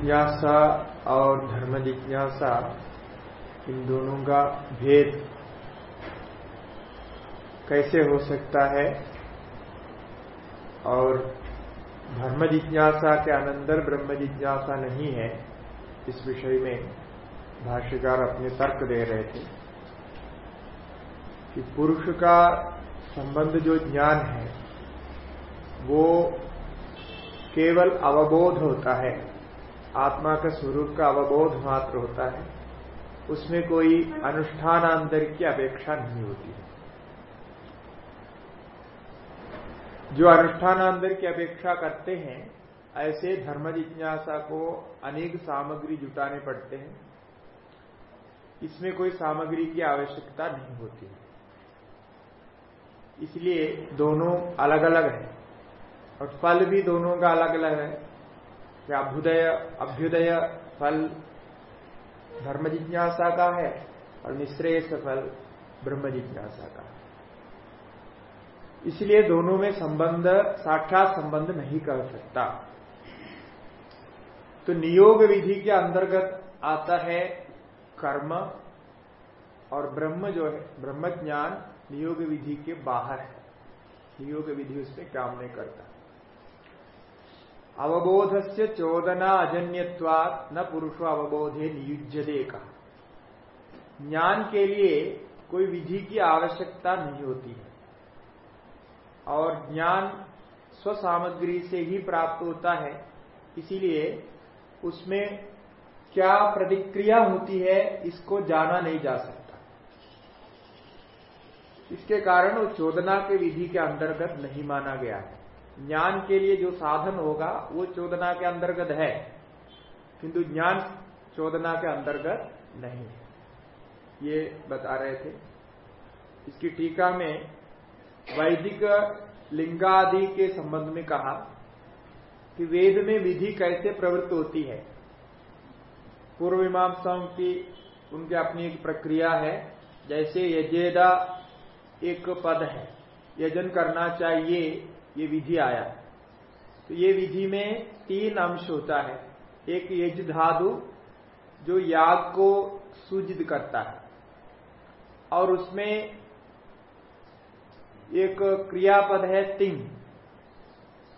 जिज्ञासा और धर्म जिज्ञासा, इन दोनों का भेद कैसे हो सकता है? और धर्म जिज्ञासा के अनंतर ब्रह्म जिज्ञासा नहीं है, इस विषय में भाष्यकार अपने तर्क दे रहे थे कि पुरुष का संबंध जो ज्ञान है, वो केवल अवबोध होता है। आत्मा का स्वरूप का अवबोध मात्र होता है। उसमें कोई अनुष्ठानांतर की अपेक्षा नहीं होती। है जो अनुष्ठानांतर की अपेक्षा करते हैं, ऐसे धर्म जिज्ञासा को अनेक सामग्री जुटाने पड़ते हैं। इसमें कोई सामग्री की आवश्यकता नहीं होती। है इसलिए दोनों अलग अलग है और फल भी दोनों का अलग अलग है। कि अभ्युदय अभ्युदय फल धर्म जिज्ञासा का है और निश्रेयस फल ब्रह्म जिज्ञासा का है। इसलिए दोनों में संबंध, साक्षात संबंध नहीं कर सकता। तो नियोग विधि के अंतर्गत आता है कर्म और ब्रह्म जो है ब्रह्म ज्ञान नियोग विधि के बाहर है। नियोग विधि उसमें काम नहीं करता। अवबोध से चोदना अजन्यवाद न पुरुषो अवबोधे नियुज्यदे का। ज्ञान के लिए कोई विधि की आवश्यकता नहीं होती है। और ज्ञान स्व सामग्री से ही प्राप्त होता है, इसीलिए उसमें क्या प्रतिक्रिया होती है, इसको जाना नहीं जा सकता। इसके कारण वो चोदना के विधि के अंतर्गत नहीं माना गया है। ज्ञान के लिए जो साधन होगा, वो चोदना के अंतर्गत है। किंतु ज्ञान चोदना के अंतर्गत नहीं है। ये बता रहे थे। इसकी टीका में वैदिक लिंगादि के संबंध में कहा कि वेद में विधि कैसे प्रवृत्त होती है। पूर्व मीमांसाओं की, उनकी अपनी एक प्रक्रिया है, जैसे यजेदा एक पद है। यजन करना चाहिए ये विधि आया। तो ये विधि में तीन अंश होता है। एक यज धातु, जो याग को सूजित करता है। और उसमें एक क्रियापद है तिंग।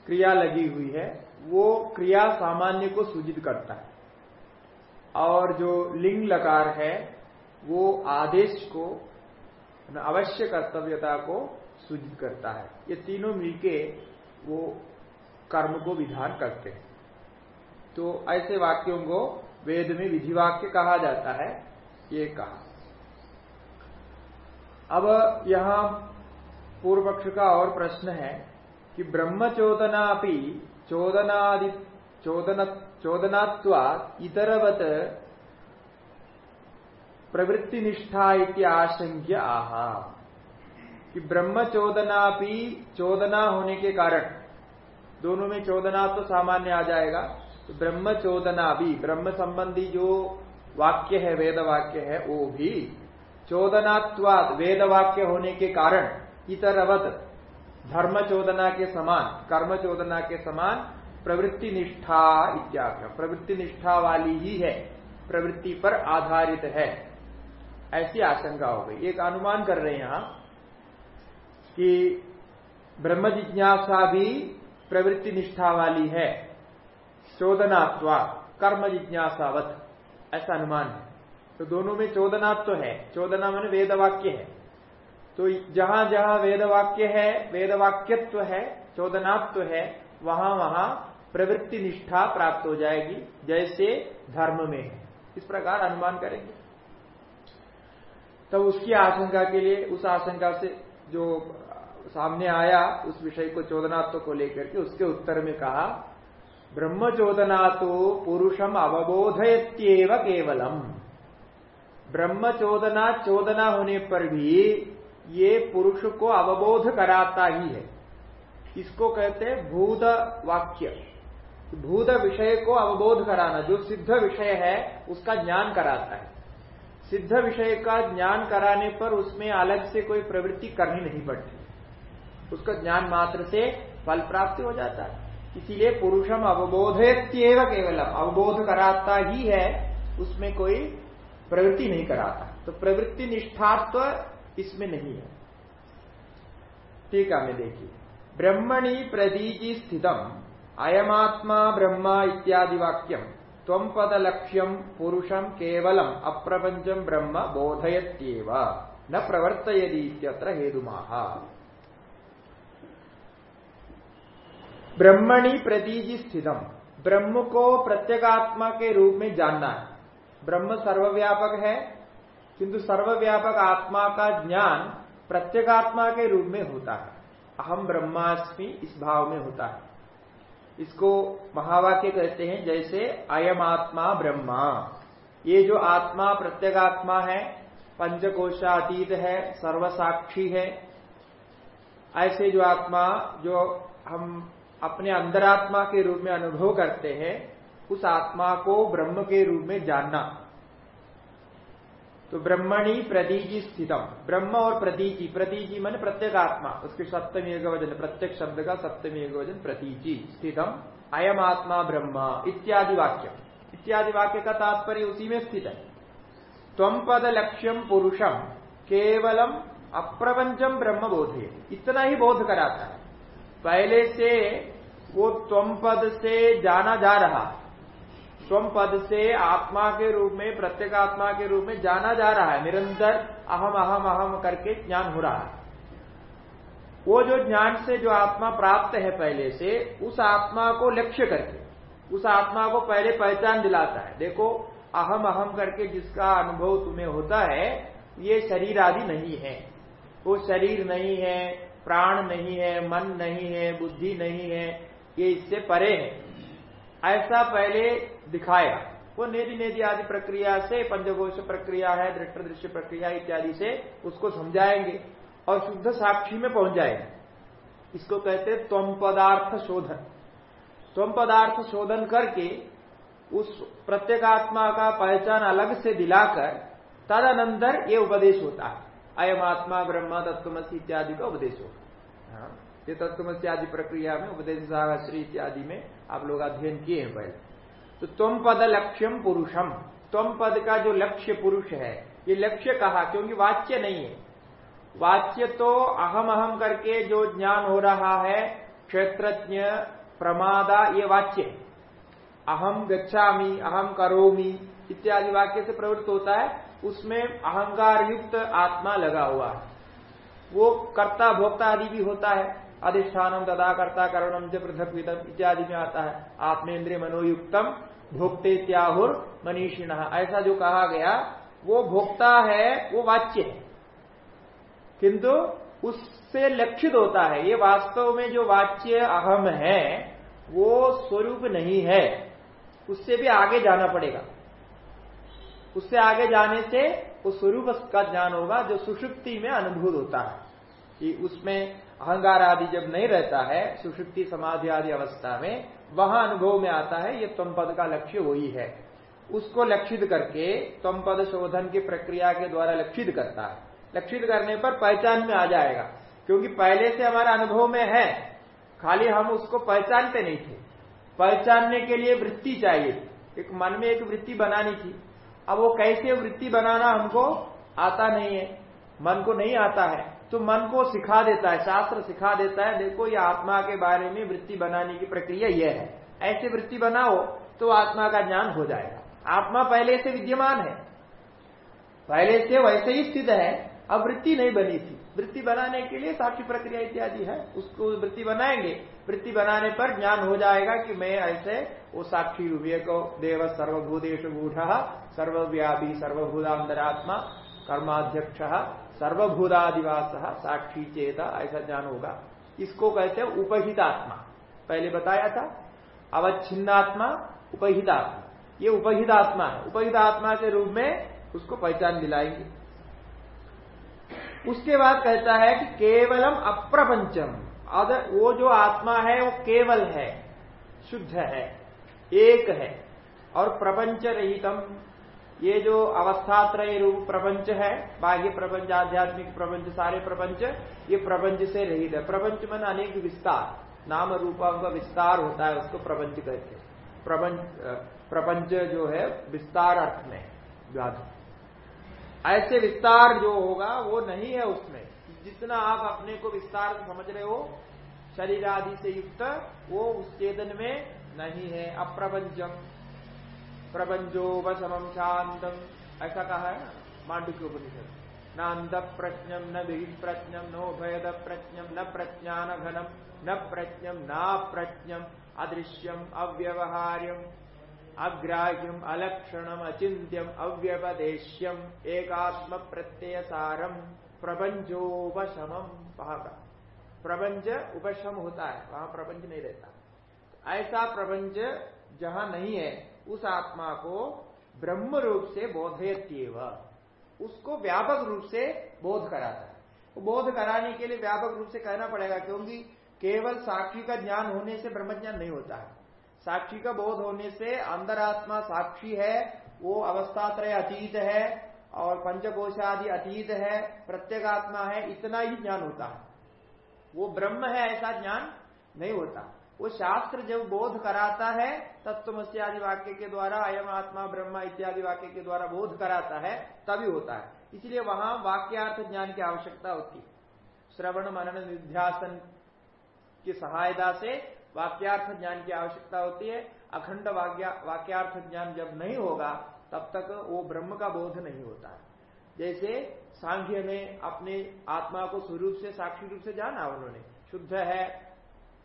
क्रिया लगी हुई है। वो क्रिया सामान्य को सूजित करता है। और जो लिंग लकार है, वो आदेश को अवश्य कर्तव्यता को सूचित करता है। ये तीनों मिलके वो कर्म को विधान करते हैं। तो ऐसे वाक्यों को वेद में विधि वाक्य कहा जाता है, ये कहा। अब यहाँ पूर्व पक्ष का और प्रश्न है कि ब्रह्म चोदना चोदनादि चोदन चोदनात्वा इतरवत प्रवृत्ति निष्ठा इत्याशंक्य आहा कि ब्रह्म चोदना भी चोदना होने के कारण, दोनों में चोदना तो सामान्य आ जाएगा तो ब्रह्म चोदना भी, ब्रह्म संबंधी जो वाक्य है वेद वाक्य है, वो भी चोदनात्वाद वेद वाक्य होने के कारण इतरवत धर्म चोदना के समान, कर्म चोदना के समान प्रवृत्ति निष्ठा इत्यादि प्रवृत्ति निष्ठा वाली ही है, प्रवृत्ति पर आधारित है। ऐसी आशंका हो गई। एक अनुमान कर रहे हैं यहाँ कि ब्रह्म जिज्ञासा भी प्रवृत्ति निष्ठा वाली है। चोदनात्वा, कर्म जिज्ञासावत। ऐसा अनुमान है। तो दोनों में चोदनात्व तो है। चोदना मैंने वेद वाक्य है। तो जहाँ जहाँ वेद वाक्य है वेद वाक्यत्व है चोदनात्व है, वहाँ वहाँ प्रवृत्ति निष्ठा प्राप्त हो जाएगी, जैसे धर्म में है। इस प्रकार अनुमान करेंगे। तब तो उसकी आशंका के लिए, उस आशंका से जो सामने आया, उस विषय को चोदनात्व को लेकर के उसके उत्तर में कहा, ब्रह्म चोदना तो पुरुषम अवबोधयत्येव केवलम। ब्रह्म चोदना चोदना होने पर भी ये पुरुष को अवबोध कराता ही है। इसको कहते हैं भूत वाक्य। भूत विषय को अवबोध कराना, जो सिद्ध विषय है, उसका ज्ञान कराता है। सिद्ध विषय का ज्ञान कराने पर उसमें अलग से कोई प्रवृत्ति करनी नहीं पड़ती। उसका ज्ञान मात्र से फल प्राप्ति हो जाता है। इसीलिए पुरुषम अवबोधयत्येव केवलम। अवबोध कराता ही है, उसमें कोई प्रवृत्ति नहीं कराता। तो प्रवृत्ति निष्ठात्व इसमें नहीं है। ठीक है मैं देखिए। ब्रह्मणी प्रदीजी स्थितम। अयमात्मा ब्रह्मा इत्यादि वाक्यम। तम पद लक्ष्यम पुरुषम केवलम। अप्रपंचम ब्रह्म बोधयत्येव। न प्रवर्तयदी इत्यत्र हेतुमाहा। ब्रह्मणि प्रतीजी स्थितम। ब्रह्म को प्रत्येगात्मा के रूप में जानना है। ब्रह्म सर्वव्यापक है, किंतु सर्वव्यापक आत्मा का ज्ञान प्रत्येगात्मा के रूप में होता है। अहम ब्रह्मास्मि इस भाव में होता है। इसको महावाक्य कहते हैं, जैसे अयम आत्मा ब्रह्मा। ये जो आत्मा प्रत्येगात्मा है, पंचकोशातीत है, सर्वसाक्षी है, ऐसे जो आत्मा जो हम अपने अंतरात्मा के रूप में अनुभव करते हैं, उस आत्मा को ब्रह्म के रूप में जानना। तो ब्रह्मणी प्रतीजी स्थितम। ब्रह्म और प्रतीजी प्रतीजी मन प्रत्येक आत्मा, उसके सप्तमी एक वज़न प्रत्येक शब्द का सप्तमी एक वज़न प्रतीजी स्थितम। अयम आत्मा ब्रह्म, इत्यादि वाक्य। इत्यादि वाक्य का तात्पर्य उसी में स्थित है। तम पद लक्ष्यम पुरुषम केवलम अप्रपंचम ब्रह्म बोधे। इतना ही बोध कराता है। पहले से वो त्वम पद से जाना जा रहा। स्वम पद से आत्मा के रूप में, प्रत्येक आत्मा के रूप में जाना जा रहा है। निरंतर अहम अहम अहम करके ज्ञान हो रहा है। वो जो ज्ञान से जो आत्मा प्राप्त है पहले से, उस आत्मा को लक्ष्य करके, उस आत्मा को पहले पहचान दिलाता है। देखो, अहम अहम करके जिसका अनुभव तुम्हें होता है, ये शरीर आदि नहीं है। वो शरीर नहीं है, प्राण नहीं है, मन नहीं है, बुद्धि नहीं है ये इससे परे है। ऐसा पहले दिखाएगा वो नेति नेति आदि प्रक्रिया से पंचघोष प्रक्रिया है दृष्ट दृश्य प्रक्रिया इत्यादि से उसको समझाएँगे और शुद्ध साक्षी में पहुँच जाएँगे। इसको कहते हैं त्वम पदार्थ शोधन। त्वम पदार्थ शोधन करके उस प्रत्येगात्मा का पहचान अलग से दिलाकर तदनंतर ये उपदेश होता है। अयम आत्मा ब्रह्म तत्वमसी इत्यादि का उपदेश होगा हाँ, ये तत्वमसी आदि प्रक्रिया में, उपदेश श्री इत्यादि में आप लोग अध्ययन किए हैं पहले। तो तुम पद लक्ष्यम पुरुषम तुम पद का जो लक्ष्य पुरुष है, ये लक्ष्य कहा? क्योंकि वाच्य नहीं है। वाच्य तो अहम अहम करके जो ज्ञान हो रहा है, क्षेत्रज्ञ, प्रमादा, ये वाच्य अहम गच्छामी, अहम करोमी, इत्यादि वाक्य से प्रवृत्त होता है, उसमें अहंकार युक्त आत्मा लगा हुआ है। वो कर्ता भोक्ता आदि भी होता है। अधिष्ठानम तदा कर्ता करणम च पृथक इत्यादि में आता है। आत्मेन्द्रिय मनोयुक्तम भोक्ते त्याहुर मनीषिण। ऐसा जो कहा गया, वो भोक्ता है, वो वाच्य है। किंतु उससे लक्षित होता है, ये वास्तव में जो वाच्य अहम है, वो स्वरूप नहीं है। उससे भी आगे जाना पड़ेगा। उससे आगे जाने से उस स्वरूप का ज्ञान होगा, जो सुषुप्ति में अनुभूत होता है। कि उसमें अहंकार आदि जब नहीं रहता है सुषुप्ति समाधि आदि अवस्था में, वहाँ अनुभव में आता है, ये तम पद का लक्ष्य वही है। उसको लक्षित करके तम पद शोधन की प्रक्रिया के द्वारा लक्षित करता है। लक्षित करने पर पहचान में आ जाएगा, क्योंकि पहले से हमारा अनुभव में है। खाली हम उसको पहचानते नहीं थे। पहचानने के लिए वृत्ति चाहिए एक मन में एक वृत्ति बनानी थी। अब वो कैसे वृत्ति बनाना हमको आता नहीं है। मन को नहीं आता है। तो मन को सिखा देता है, शास्त्र सिखा देता है, देखो ये आत्मा के बारे में वृत्ति बनाने की प्रक्रिया यह है। ऐसे वृत्ति बनाओ तो आत्मा का ज्ञान हो जाएगा। आत्मा पहले से विद्यमान है। पहले से वैसे ही स्थित है, अब वृत्ति नहीं बनी थी। वृत्ति बनाने के लिए साक्षी प्रक्रिया इत्यादि है, उसको वृत्ति बनाएँगे। वृत्ति बनाने पर ज्ञान हो जाएगा कि मैं ऐसे वो साक्षी विवेक देव सर्वभूतेश गूढ़, सर्वव्यापी सर्वभूतांतरात्मा, कर्माध्यक्ष सर्वभूतादिवास, साक्षी चेता, ऐसा ज्ञान होगा। इसको कहते हैं उपहित आत्मा पहले बताया था, अवच्छिन्नात्मा उपहित आत्मा ये उपहित आत्मा है। उपहित आत्मा के रूप में उसको पहचान दिलाएँगे। उसके बाद कहता है कि केवलम अप्रपंचम। अगर वो जो आत्मा है, वो केवल है, शुद्ध है, एक है, और प्रपंच रहितम ये जो अवस्थात्रय रूप प्रपंच है, बाह्य प्रपंच, आध्यात्मिक प्रपंच, सारे प्रपंच, ये प्रपंच से रहित है। प्रपंच मन अनेक विस्तार, नाम रूपाओं का विस्तार होता है, उसको प्रपंच कहते हैं। प्रपंच प्रपंच जो है, विस्तार अर्थ में व्याधि ऐसे विस्तार जो होगा, वो नहीं है उसमें। जितना आप अपने को विस्तार समझ रहे हो, शरीर आदि से युक्त, वो उस चेतन में नहीं है, अप्रपंचम। प्रपंचो वसमम शांतम ऐसा कहा है मांडू के उपनिषद। न अंध प्रज्ञम न विहित प्रज्ञम नो भयद प्रज्ञम न प्रज्ञान घनम, न प्रज्ञम न प्रज्ञम अदृश्यम, अव्यवहार्यम, अग्राह्यम, अलक्षणम अचिंत्यम अव्यपदेश्यम एकात्म प्रत्यय सारम प्रपंचोपशम कहा प्रपंच उपशम होता है, वहाँ प्रपंच नहीं रहता। ऐसा प्रपंच जहाँ नहीं है उस आत्मा को ब्रह्म रूप से बोधयत्यव। उसको व्यापक रूप से बोध कराता है। तो बोध कराने के लिए व्यापक रूप से कहना पड़ेगा, क्योंकि केवल साक्षी का ज्ञान होने से ब्रह्म ज्ञान नहीं होता है। साक्षी का बोध होने से अंतरात्मा साक्षी है, वो अवस्थात्रय अतीत है, और पंचकोशादि अतीत है प्रत्येगात्मा है, इतना ही ज्ञान होता है। वो ब्रह्म है, ऐसा ज्ञान नहीं होता। वो शास्त्र जब बोध कराता है तत्वमसी आदि वाक्य के द्वारा, अयम आत्मा ब्रह्मा इत्यादि वाक्य के द्वारा बोध कराता है, तभी होता है। इसलिए वहाँ वाक्यार्थ ज्ञान की आवश्यकता होती है। श्रवण, मनन, निध्यासन की सहायता से वाक्यार्थ ज्ञान की आवश्यकता होती है। अखंड वाक्यार्थ ज्ञान जब नहीं होगा, तब तक वो ब्रह्म का बोध नहीं होता है। जैसे सांघ्य ने अपने आत्मा को स्वरूप से, साक्षी रूप से जाना उन्होंने। शुद्ध है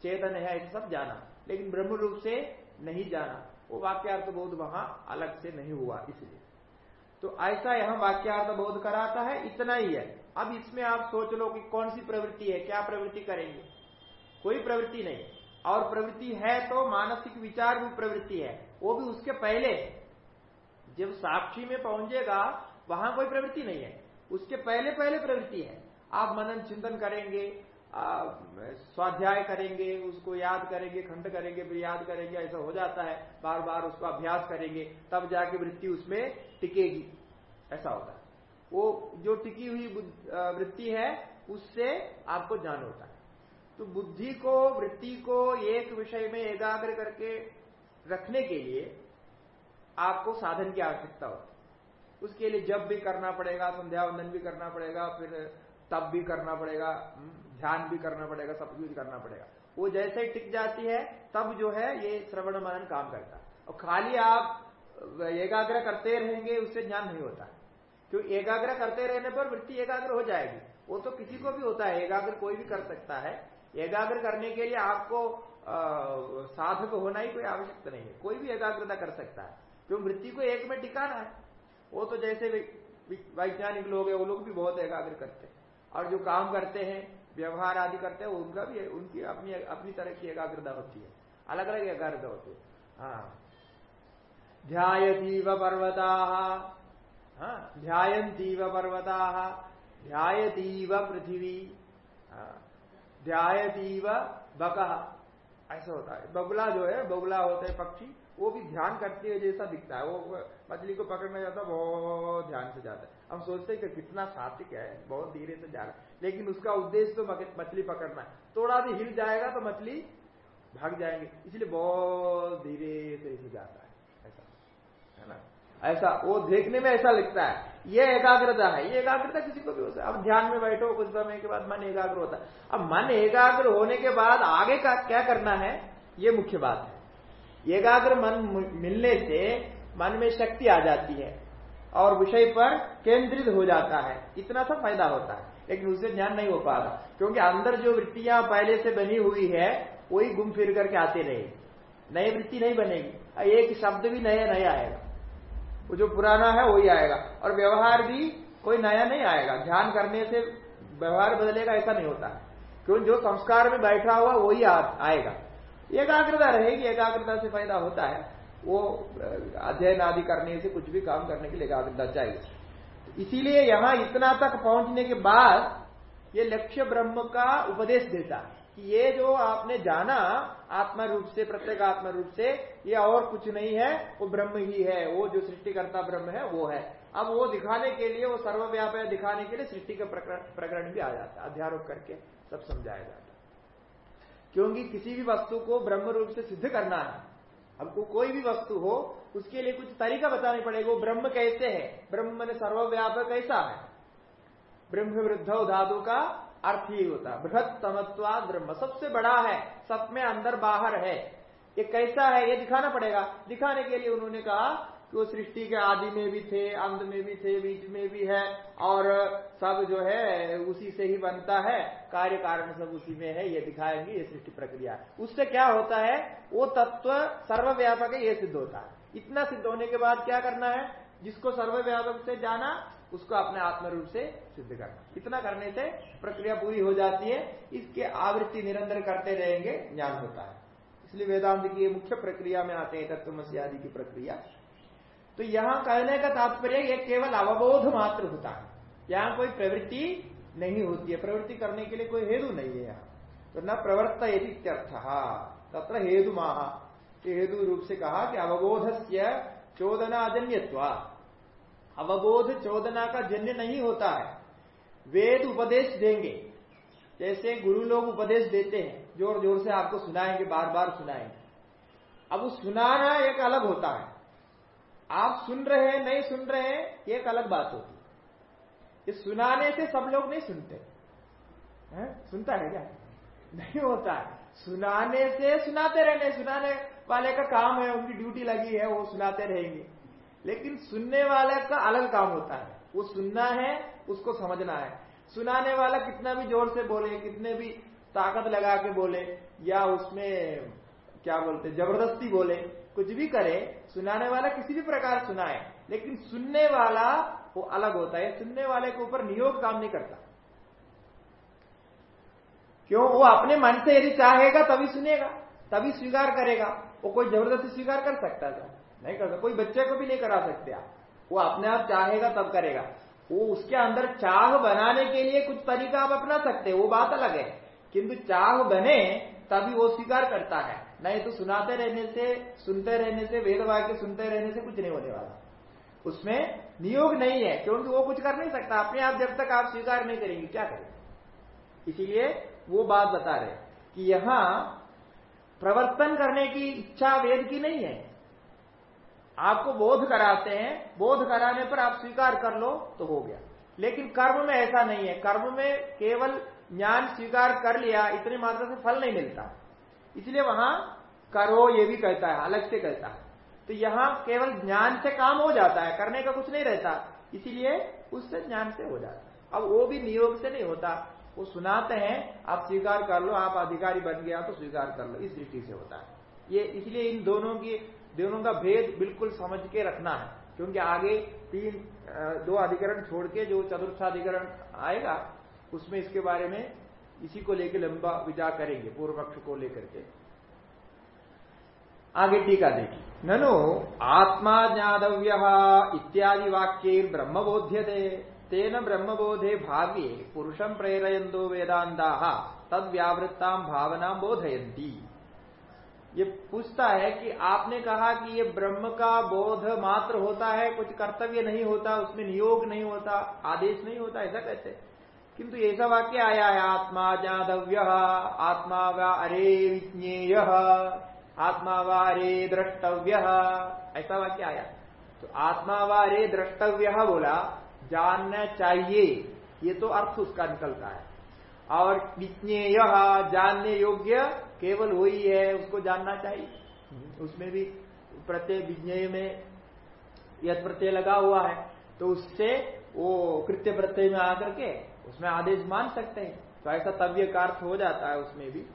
चेतन है ऐसा सब जाना। लेकिन ब्रह्म रूप से नहीं जाना। वो वाक्यार्थ बोध वहाँ अलग से नहीं हुआ इसलिए। तो ऐसा यहाँ वाक्यार्थ बोध कराता है, इतना ही है। अब इसमें आप सोच लो कि कौन सी प्रवृत्ति है, क्या प्रवृत्ति करेंगे? कोई प्रवृत्ति नहीं। और प्रवृत्ति है तो मानसिक विचार भी प्रवृत्ति है। वो भी उसके पहले। जब साक्षी में पहुंचेगा, वहाँ कोई प्रवृत्ति नहीं है। उसके पहले पहले प्रवृत्ति है। आप मनन चिंतन करेंगे स्वाध्याय करेंगे, उसको याद करेंगे, खंड करेंगे, फिर याद करेंगे, ऐसा हो जाता है। बार बार उसको अभ्यास करेंगे, तब जाके वृत्ति उसमें टिकेगी। ऐसा होता है। वो जो टिकी हुई वृत्ति है, उससे आपको ज्ञान होता है। तो बुद्धि को, वृत्ति को एक विषय में एकाग्र करके रखने के लिए आपको साधन की आवश्यकता होती है। उसके लिए जब भी करना पड़ेगा संध्या वंदन भी करना पड़ेगा, फिर तब भी करना पड़ेगा हम्म, ध्यान भी करना पड़ेगा सब कुछ करना पड़ेगा। वो जैसे ही टिक जाती है तब जो है ये श्रवण मनन काम करता और खाली आप एकाग्र करते रहेंगे उससे ज्ञान नहीं होता। क्यों? एकाग्र करते रहने पर वृत्ति एकाग्र हो जाएगी। वो तो किसी को भी होता है एकाग्र कोई भी कर सकता है। एकाग्र करने के लिए आपको साधक होना ही कोई आवश्यकता नहीं है। कोई भी एकाग्रता कर सकता है। क्यों? वृत्ति को एक में टिकाना है। वो तो जैसे वैज्ञानिक लोग है वो लोग भी बहुत एकाग्र करते हैं। और जो काम करते हैं व्यवहार आदि करते हैं उनका भी उनकी अपनी अपनी तरह की एकाग्रता होती है। अलग अलग एकाग्रता होती है। हाँ। ध्यायतीव पर्वता। हाँ ध्यायतीव पर्वता। ध्यायतीव पृथ्वी। हाँ, ध्यायतीव बक। ऐसा होता है। बगुला जो है बगुला होता है पक्षी वो भी ध्यान करते हुए जैसा दिखता है। वो मछली को पकड़ने जाता है बहुत ध्यान से जाता है। हम सोचते हैं कि कितना सात्विक है, बहुत धीरे से जा रहा है लेकिन उसका उद्देश्य तो मछली पकड़ना है। थोड़ा भी हिल जाएगा तो मछली भाग जाएँगे। इसलिए बहुत धीरे से इसे जाता है। ऐसा, है ना? ऐसा, वो देखने में ऐसा लगता है। ये एकाग्रता है। ये एकाग्रता किसी को भी हो सकता अब ध्यान में बैठो, कुछ समय के बाद मन एकाग्र होता है। अब मन एकाग्र होने के बाद आगे का क्या करना है? ये मुख्य बात है। एकाग्र मन मिलने से मन में शक्ति आ जाती है। और विषय पर केंद्रित हो जाता है। इतना सा फ़ायदा होता है। लेकिन उससे ध्यान नहीं हो पा रहा। क्योंकि अंदर जो वृत्तियाँ पहले से बनी हुई है, वही घूम फिर करके आते रहेगी नई वृत्ति नहीं बनेगी। एक शब्द भी नया नया आएगा। वो जो पुराना है, वही आएगा। और व्यवहार भी कोई नया नहीं आएगा। ध्यान करने से व्यवहार बदलेगा, ऐसा नहीं होता। क्यों? जो संस्कार में बैठा हुआ, वही आएगा। एकाग्रता रहेगी, एकाग्रता से फ़ायदा होता है। वो अध्ययन आदि करने से कुछ भी काम करने के लिए एकाग्रता चाहिए। इसीलिए यहाँ इतना तक पहुँचने के बाद ये लक्ष्य ब्रह्म का उपदेश देता है कि ये जो आपने जाना, आत्मा रूप से, प्रत्येक आत्मा रूप से, ये और कुछ नहीं है, वो ब्रह्म ही है, वो जो सृष्टिकर्ता ब्रह्म है, वो है। अब वो दिखाने के लिए, वो सर्वव्याप दिखाने के लिए सृष्टि का प्रकरण भी आ जाता है, अध्यारोप करके सब समझाया जाता है। क्योंकि किसी भी वस्तु को ब्रह्म रूप से सिद्ध करना है हमको कोई भी वस्तु हो, उसके लिए कुछ तरीका बताना पड़ेगा। वो ब्रह्म कैसे है? ब्रह्म मैंने सर्वव्यापक कैसा है? ब्रह्म वृद्ध धातु का अर्थ ही होता है। बृहत तमत्वा ब्रह्म। सबसे बड़ा है, सब में अंदर बाहर है। ये कैसा है, ये दिखाना पड़ेगा। दिखाने के लिए उन्होंने कहा कि वो सृष्टि के आदि में भी थे, अंत में भी थे, बीच में भी है, और सब जो है, उसी से ही बनता है। कार्य कारण सब उसी में है, ये दिखाएँगे, ये सृष्टि प्रक्रिया। उससे क्या होता है, वो तत्व सर्वव्यापक है, ये सिद्ध होता है। इतना सिद्ध होने के बाद क्या करना है, जिसको सर्वव्यापक से जाना, उसको अपने आत्म रूप से सिद्ध करना। इतना करने से प्रक्रिया पूरी हो जाती है, इसके आवृत्ति निरंतर करते रहेंगे, ज्ञान होता है। इसलिए वेदांत की मुख्य प्रक्रिया में आते हैं तत्व आदि की प्रक्रिया। तो यहाँ कहने का तात्पर्य यह केवल अवबोध मात्र होता है। यहाँ कोई प्रवृत्ति नहीं होती है। प्रवृत्ति करने के लिए कोई हेतु नहीं है यहाँ। तो न प्रवर्त यथ्यर्थ तत्र हेतु महा हेतु रूप से कहा कि अवबोध से चोदनाजन्यत्वा। अवबोध चोदना का जन्य नहीं होता है। वेद उपदेश देंगे। जैसे गुरु लोग उपदेश देते हैं ज़ोर ज़ोर से आपको सुनाएँगे बार बार सुनाएँगे। अब उस सुनाना एक अलग होता है। आप सुन रहे हैं, नहीं सुन रहे हैं एक अलग बात होती है। इस सुनाने से सब लोग नहीं सुनते। है? सुनता है क्या? नहीं होता सुनाने से सुनाते रहने, सुनाने वाले का काम है, उनकी ड्यूटी लगी है, वो सुनाते रहेंगे। लेकिन सुनने वाले का अलग काम होता है। वो सुनना है, उसको समझना है। सुनाने वाला कितना भी ज़ोर से बोले, कितने भी ताकत लगा के बोले, या उसमें क्या बोलते, ज़बरदस्ती बोले, कुछ भी करे, सुनाने वाला किसी भी प्रकार सुनाए, लेकिन सुनने वाला वो अलग होता है सुनने वाले के ऊपर नियोग काम नहीं करता। क्यों? वो अपने मन से यदि चाहेगा, तभी सुनेगा, तभी स्वीकार करेगा। वो कोई ज़बरदस्ती स्वीकार कर सकता था? नहीं कर सकता। कोई बच्चे को भी नहीं करा सकते आप। वो अपने आप चाहेगा, तब करेगा। वो उसके अंदर चाह बनाने के लिए कुछ तरीका आप अपना सकते वो बात अलग है। किंतु चाह बने, तभी वो स्वीकार करता है। नहीं तो सुनाते रहने से, सुनते रहने से, वेद वाक्य सुनते रहने से कुछ नहीं होने वाला। उसमें नियोग नहीं है, क्योंकि वो कुछ कर नहीं सकता। अपने आप जब तक आप स्वीकार नहीं करेंगे, क्या करेंगे? इसीलिए वो बात बता रहे कि यहाँ प्रवर्तन करने की इच्छा वेद की नहीं है। आपको बोध कराते हैं, बोध कराने पर आप स्वीकार कर लो तो हो गया। लेकिन कर्म में ऐसा नहीं है। कर्म में केवल ज्ञान स्वीकार कर लिया, इतनी मात्रा से फल नहीं मिलता। इसलिए वहाँ करो ये भी कहता है, अलग से कहता है। तो यहाँ केवल ज्ञान से काम हो जाता है, करने का कुछ नहीं रहता, इसीलिए उससे ज्ञान से हो जाता है। अब वो भी नियोग से नहीं होता, वो सुनाते हैं, आप स्वीकार कर लो, आप अधिकारी बन गया तो स्वीकार कर लो, इस दृष्टि से होता है। ये इसलिए इन दोनों की, दोनों का भेद बिल्कुल समझ के रखना है, क्योंकि आगे तीन दो अधिकरण छोड़ के जो चतुर्थाधिकरण आएगा, उसमें इसके बारे में इसी को लेकर लंबा विचार करेंगे, पूर्व पक्ष को लेकर के। आगे टीका देखिए। ननु, आत्मा ज्ञातव्य इत्यादि वाक्य ब्रह्मबोध्य तेन ब्रह्मबोधे भाग्ये पुरुषम प्रेरयंदो वेदांता तद व्यावृत्ता भावना बोधयंती ये पूछता है कि आपने कहा कि ये ब्रह्म का बोध मात्र होता है, कुछ कर्तव्य नहीं होता, उसमें नियोग नहीं होता, आदेश नहीं होता, ऐसा कहते किंतु ऐसा वाक्य आया है, आत्मा ज्ञातव्य आत्मा व अरे विज्ञेय, आत्मा व अरे द्रष्टव्य, ऐसा वाक्य आया। तो आत्मा व अरे द्रष्टव्य बोला, जानना चाहिए, ये तो अर्थ उसका निकलता है। और विज्ञेय, जानने योग्य केवल वही है, उसको जानना चाहिए। उसमें भी प्रत्यय विज्ञेय में यद प्रत्यय लगा हुआ है तो उससे वो कृत्य प्रत्यय में आकर के उसमें आदेश मान सकते हैं। तो ऐसा तव्य का अर्थ हो जाता है उसमें भी।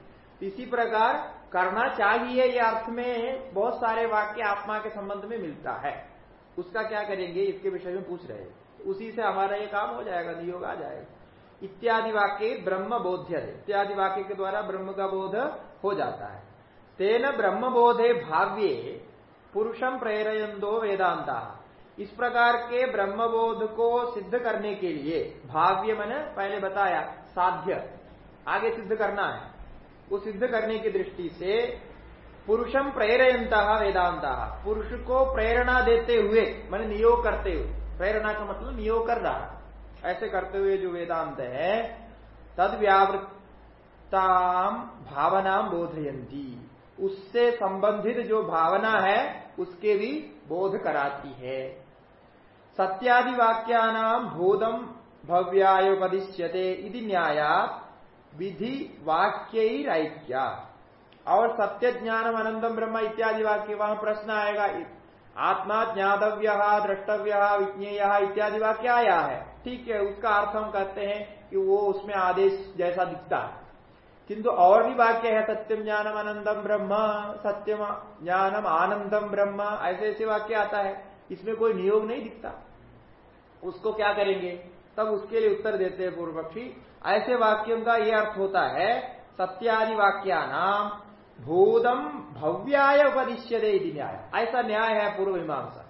इसी प्रकार करना चाहिए ये अर्थ में बहुत सारे वाक्य आत्मा के संबंध में मिलता है। उसका क्या करेंगे? इसके विषय में पूछ रहे उसी से हमारा ये काम हो जाएगा, नियोग आ जाएगा। इत्यादि वाक्य ब्रह्म बोध्य इत्यादि वाक्य के द्वारा ब्रह्म का बोध हो जाता है। तेन ब्रह्म बोधे भाव्ये पुरुषम प्रेरयंदो वेदांता इस प्रकार के ब्रह्मबोध को सिद्ध करने के लिए भाव्य मैंने पहले बताया, साध्य, आगे सिद्ध करना है। वो सिद्ध करने की दृष्टि से पुरुषम प्रेरयंता वेदांता पुरुष को प्रेरणा देते हुए, मैंने नियोग करते हुए, प्रेरणा का मतलब नियोग कर रहा ऐसे करते हुए जो वेदांत है तद व्यावृत्ताम भावना बोधयंती उससे संबंधित जो भावना है, उसके भी बोध कराती है। सत्यादि वाक्यानाम भूतम भव्यायोपदिश्यते इति न्याया विधि वाक्य और सत्य ज्ञानम अनंतम ब्रह्म इत्यादि वाक्य वहाँ प्रश्न आएगा। आत्मा ज्ञातव्य, द्रष्टव्य, विज्ञेय इत्यादि वाक्य आया है। ठीक है, उसका अर्थ हम कहते हैं कि वो उसमें आदेश जैसा दिखता है। किंतु और भी वाक्य है, सत्यम ज्ञानम अनंतम ब्रह्म, सत्यम ज्ञानम आनंदम ब्रह्म, ऐसे ऐसे वाक्य आता है। इसमें कोई नियोग नहीं दिखता। उसको क्या करेंगे? तब उसके लिए उत्तर देते हैं पूर्व पक्षी ऐसे वाक्यों का यह अर्थ होता है, सत्यादि वाक्या नाम भूतम भव्याय उपदिश्य दे न्याय। ऐसा न्याय है पूर्व मीमांसा।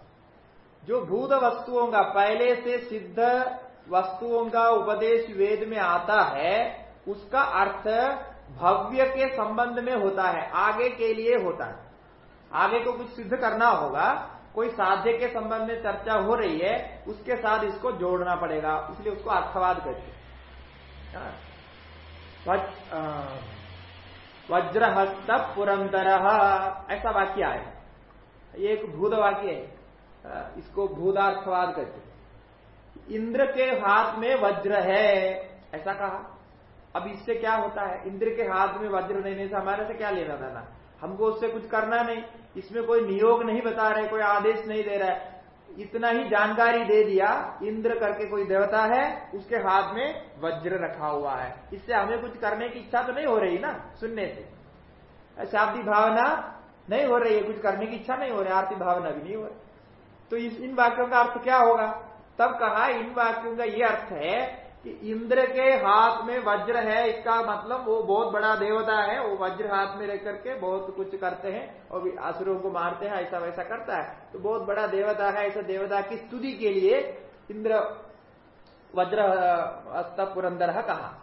जो भूत वस्तुओं का पहले से सिद्ध वस्तुओं का उपदेश वेद में आता है, उसका अर्थ भव्य के संबंध में होता है, आगे के लिए होता है। आगे को कुछ सिद्ध करना होगा कोई साध्य के संबंध में चर्चा हो रही है उसके साथ इसको जोड़ना पड़ेगा इसलिए उसको अर्थवाद कहते हाँ। वज्रहस्त पुरंदर ऐसा वाक्य आए ये एक भूत वाक्य है। हाँ, इसको भूदार्थवाद कहते इंद्र के हाथ में वज्र है ऐसा कहा। अब इससे क्या होता है? इंद्र के हाथ में वज्र देने से हमारे से क्या लेना देना? हमको उससे कुछ करना नहीं। इसमें कोई नियोग नहीं बता रहे, कोई आदेश नहीं दे रहा। है इतना ही जानकारी दे दिया, इंद्र करके कोई देवता है, उसके हाथ में वज्र रखा हुआ है। इससे हमें कुछ करने की इच्छा तो नहीं हो रही ना, सुनने से। शाब्दी भावना नहीं हो रही है, कुछ करने की इच्छा नहीं हो रही, आरती भावना भी नहीं हो रही। तो इस इन वाक्यों का अर्थ क्या होगा? तब कहा, इन वाक्यों का ये अर्थ है कि इंद्र के हाथ में वज्र है, इसका मतलब वो बहुत बड़ा देवता है, वो वज्र हाथ में रह करके बहुत कुछ करते हैं और असुरों को मारते हैं, ऐसा वैसा करता है। तो बहुत बड़ा देवता है, ऐसा देवता की स्तुति के लिए इंद्र वज्र अस्त पुरंदर कहा।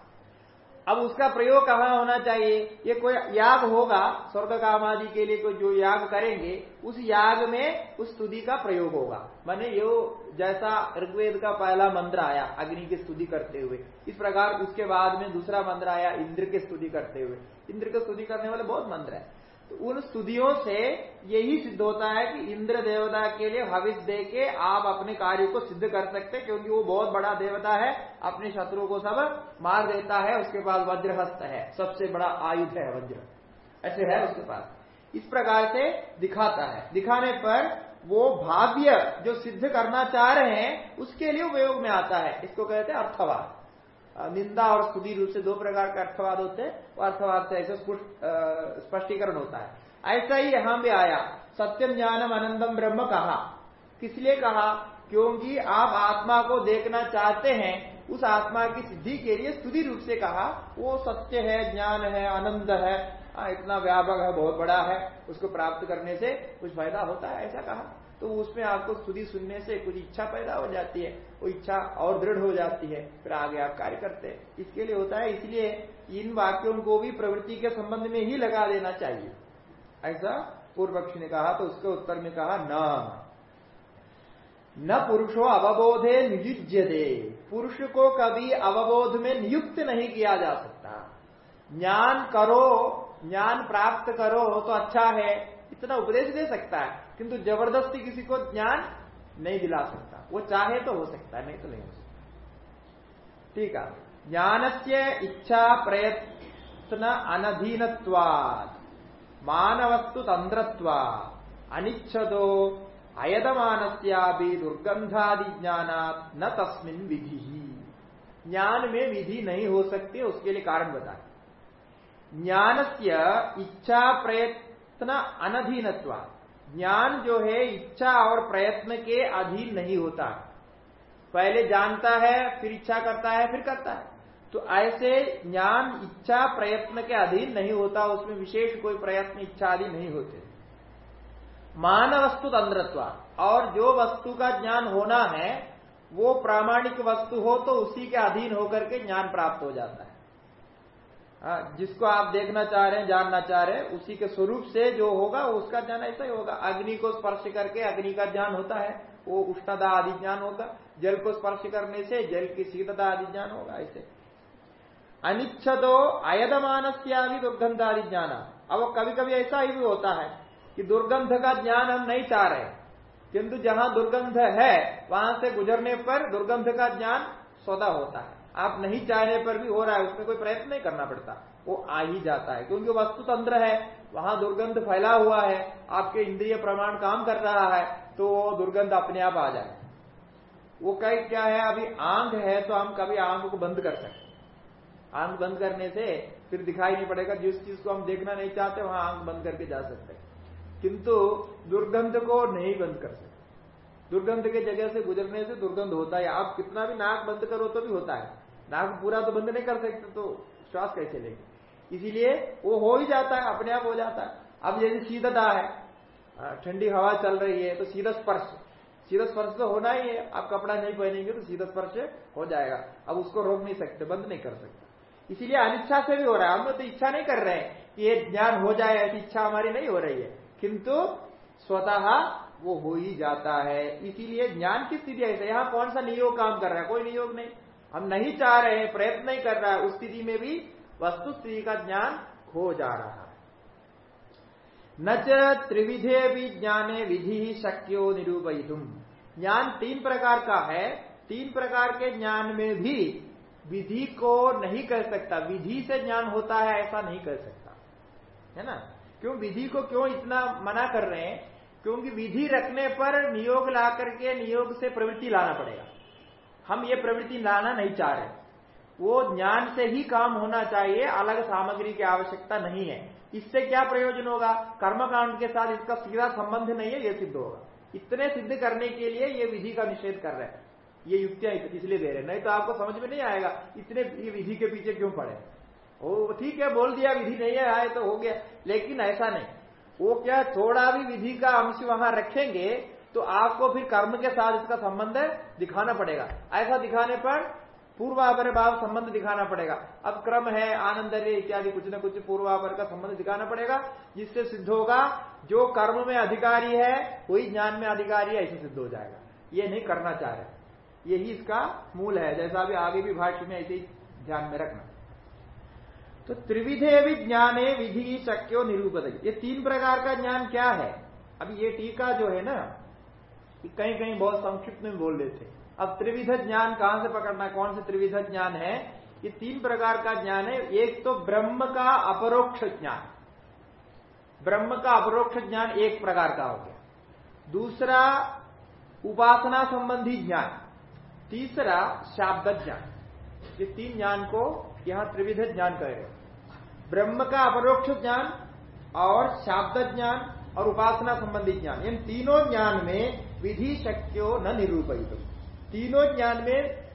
अब उसका प्रयोग कहाँ होना चाहिए? ये कोई याग होगा, स्वर्ग काम आदि के लिए कोई जो याग करेंगे, उस याग में उस स्तुति का प्रयोग होगा। माने यो जैसा ऋग्वेद का पहला मंत्र आया, अग्नि की स्तुति करते हुए। इस प्रकार उसके बाद में दूसरा मंत्र आया, इंद्र की स्तुति करते हुए। इंद्र की स्तुति करने वाले बहुत मंत्र है। तो उन स्तुतियों से यही सिद्ध होता है कि इंद्र देवता के लिए भविष्य दे के आप अपने कार्य को सिद्ध कर सकते हैं, क्योंकि वो बहुत बड़ा देवता है, अपने शत्रुओं को सब मार देता है, उसके पास वज्रहस्त है, सबसे बड़ा आयुध है वज्र। ऐसे है उसके पास। इस प्रकार से दिखाता है। दिखाने पर वो भाव्य जो सिद्ध करना चाह रहे हैं, उसके लिए उपयोग में आता है। इसको कहते हैं अर्थवाद। निंदा और स्तुति रूप से दो प्रकार का अर्थवाद होते हैं। वो अर्थवाद से ऐसे स्पष्टीकरण होता है। ऐसा ही यहाँ भी आया सत्यम ज्ञानम आनंदम ब्रह्म कहा। किस लिए कहा? क्योंकि आप आत्मा को देखना चाहते हैं, उस आत्मा की सिद्धि के लिए स्तुति रूप से कहा, वो सत्य है, ज्ञान है, आनंद है, इतना व्यापक है, बहुत बड़ा है, उसको प्राप्त करने से कुछ फ़ायदा होता है, ऐसा कहा। तो उसमें आपको स्तुति सुनने से कुछ इच्छा पैदा हो जाती है, वो इच्छा और दृढ़ हो जाती है, फिर आगे आप कार्य करते हैं। इसके लिए होता है, इसलिए इन वाक्यों को भी प्रवृत्ति के संबंध में ही लगा देना चाहिए। ऐसा पूर्व पक्ष ने कहा तो उसके उत्तर में कहा न न पुरुषो अवबोधे नियुज्य दे पुरुष को कभी अवबोध में नियुक्त नहीं किया जा सकता। ज्ञान करो, ज्ञान प्राप्त करो तो अच्छा है। इतना उपदेश दे सकता है। किंतु ज़बरदस्ती किसी को ज्ञान नहीं दिला सकता। वो चाहे तो हो सकता है, नहीं तो नहीं हो सकता। ठीक है? ज्ञान से इच्छा प्रयत्न अनधीनत्वाद मानवस्तु तंत्रत्वा अनिच्छदो अयदमानस्यापि दुर्गंधादि ज्ञाना न तस्मिन विधि। ज्ञान में विधि नहीं हो सकती, उसके लिए कारण बताए। ज्ञान से इच्छा प्रयत्न अनधीनत्वा ज्ञान जो है इच्छा और प्रयत्न के अधीन नहीं होता। पहले जानता है फिर इच्छा करता है फिर करता है। तो ऐसे ज्ञान इच्छा प्रयत्न के अधीन नहीं होता उसमें विशेष कोई प्रयत्न इच्छा आदि नहीं होते। मान वस्तु तंत्रत्व और जो वस्तु का ज्ञान होना है वो प्रामाणिक वस्तु हो तो उसी के अधीन होकर के ज्ञान प्राप्त हो जाता हाँ, जिसको आप देखना चाह रहे हैं, जानना चाह रहे हैं, उसी के स्वरूप से जो होगा उसका ज्ञान ऐसा ही होगा। अग्नि को स्पर्श करके अग्नि का ज्ञान होता है, वो उष्णता आदि ज्ञान होगा। जल को स्पर्श करने से जल की शीतता आदि ज्ञान होगा, ऐसे। अनिच्छदो अयदमान दुर्गंध आदि ज्ञान। अब कभी कभी ऐसा ही भी होता है कि दुर्गंध का ज्ञान हम नहीं चाह रहे किंतु जहाँ दुर्गंध है, वहाँ से गुजरने पर दुर्गंध का ज्ञान सौदा होता है। आप नहीं चाहने पर भी हो रहा है, उसमें कोई प्रयत्न नहीं करना पड़ता। वो आ ही जाता है, क्योंकि वस्तु तंत्र है, वहाँ दुर्गंध फैला हुआ है, आपके इंद्रिय प्रमाण काम कर रहा है तो वो दुर्गंध अपने आप आ जाए। वो कई क्या है, अभी आँख है तो हम कभी आँख को बंद कर सकते आँख बंद करने से फिर दिखाई नहीं पड़ेगा, जिस चीज़ को हम देखना नहीं चाहते, वहाँ आँख बंद करके जा सकते किंतु दुर्गंध को नहीं बंद कर सकते। दुर्गंध के जगह से गुजरने से दुर्गंध होता है। आप कितना भी नाक बंद करो तो भी होता है। नाक पूरा तो बंद नहीं कर सकते तो श्वास कैसे लेंगे? इसीलिए वो हो ही जाता है, अपने आप हो जाता है। अब जैसे शीतता है ठंडी हवा चल रही है तो सीधा स्पर्श। सीधा स्पर्श तो होना ही है, आप कपड़ा नहीं पहनेंगे तो सीधा स्पर्श हो जाएगा। अब उसको रोक नहीं सकते, बंद नहीं कर सकते। इसीलिए अनिच्छा से भी हो रहा है। हम तो इच्छा नहीं कर रहे हैं कि ये ज्ञान हो जाए, ऐसी इच्छा हमारी नहीं हो रही है। किंतु स्वतः वो हो ही जाता है। इसीलिए ज्ञान की स्थिति ऐसे यहाँ कौन सा नियोग काम कर रहा है? कोई नियोग नहीं। हम नहीं चाह रहे हैं, प्रयत्न नहीं कर रहा है, उस स्थिति में भी वस्तु स्थिति का ज्ञान हो जा रहा है। न त्रिविधे भी ज्ञाने विधि ही शक्यो निरूपयितुम। ज्ञान तीन प्रकार का है। तीन प्रकार के ज्ञान में भी विधि को नहीं कर सकता। विधि से ज्ञान होता है, ऐसा नहीं कर सकता। है ना? क्यों? विधि को क्यों इतना मना कर रहे हैं? क्योंकि विधि रखने पर नियोग ला करके नियोग से प्रवृत्ति लाना पड़ेगा। हम ये प्रवृत्ति लाना नहीं चाह रहे। वो ज्ञान से ही काम होना चाहिए, अलग सामग्री की आवश्यकता नहीं है। इससे क्या प्रयोजन होगा? कर्मकांड के साथ इसका सीधा संबंध नहीं है, ये सिद्ध होगा। इतने सिद्ध करने के लिए ये विधि का निषेध कर रहे हैं। ये युक्तियाँ इसलिए दे रहे नहीं तो आपको समझ में नहीं आएगा, इतने विधि के पीछे क्यों पड़े? ओ ठीक है, बोल दिया विधि नहीं आए तो हो गया। लेकिन ऐसा नहीं। वो क्या थोड़ा भी विधि का अंश वहाँ रखेंगे तो आपको फिर कर्म के साथ इसका संबंध दिखाना पड़ेगा। ऐसा दिखाने पर पूर्वापर भाव संबंध दिखाना पड़ेगा। अब क्रम है, आनंद इत्यादि कुछ न कुछ पूर्वापर का संबंध दिखाना पड़ेगा, जिससे सिद्ध होगा, जो कर्म में अधिकारी है, वही ज्ञान में अधिकारी है, ऐसे सिद्ध हो जाएगा। ये नहीं करना चाह रहे। यही इसका मूल है। जैसा अभी आगे भी भाष्य में ऐसे ही ध्यान में रखना। तो त्रिविधे भी ज्ञाने विधि शक्यो निरूपद। ये तीन प्रकार का ज्ञान क्या है? अभी ये टीका जो है ना कहीं कहीं बहुत संक्षिप्त में बोल देते अब त्रिविध ज्ञान कहाँ से पकड़ना कौन से त्रिविध ज्ञान है? ये तीन प्रकार का ज्ञान है। एक तो ब्रह्म का अपरोक्ष ज्ञान। ब्रह्म का अपरोक्ष ज्ञान एक प्रकार का हो गया। दूसरा, उपासना संबंधी ज्ञान। तीसरा, शाब्द ज्ञान। ये तीन ज्ञान को यहाँ त्रिविध ज्ञान कह रहे ब्रह्म का अपरोक्ष ज्ञान और शाब्द ज्ञान और उपासना संबंधी ज्ञान। इन तीनों ज्ञान में विधि शक्यो न निरूपित तीनों ज्ञान में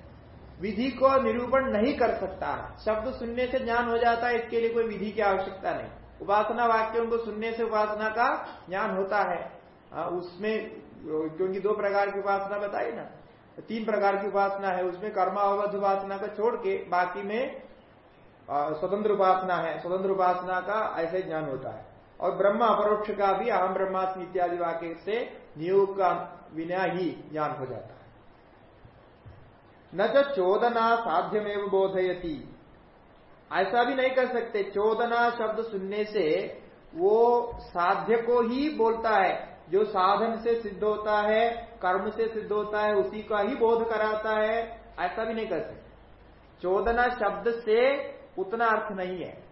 विधि को निरूपण नहीं कर सकता। शब्द सुनने से ज्ञान हो जाता है इसके लिए कोई विधि की आवश्यकता नहीं। उपासना वाक्यों को सुनने से उपासना का ज्ञान होता है। आ, उसमें क्योंकि दो प्रकार की उपासना बताई ना तीन प्रकार की उपासना है। उसमें कर्मावध उपासना को छोड़ के बाकी में स्वतंत्र उपासना है। स्वतंत्र उपासना का ऐसे ज्ञान होता है। और ब्रह्म अपरोक्ष का भी अहम ब्रह्मास्म इत्यादि वाक्य से नियोग का बिना ही ज्ञान हो जाता है। न तो चोदना साध्यमेव बोधयती। ऐसा भी नहीं कर सकते। चोदना शब्द सुनने से वो साध्य को ही बोलता है। जो साधन से सिद्ध होता है, कर्म से सिद्ध होता है, उसी का ही बोध कराता है। ऐसा भी नहीं कर सकते। चोदना शब्द से उतना अर्थ नहीं है।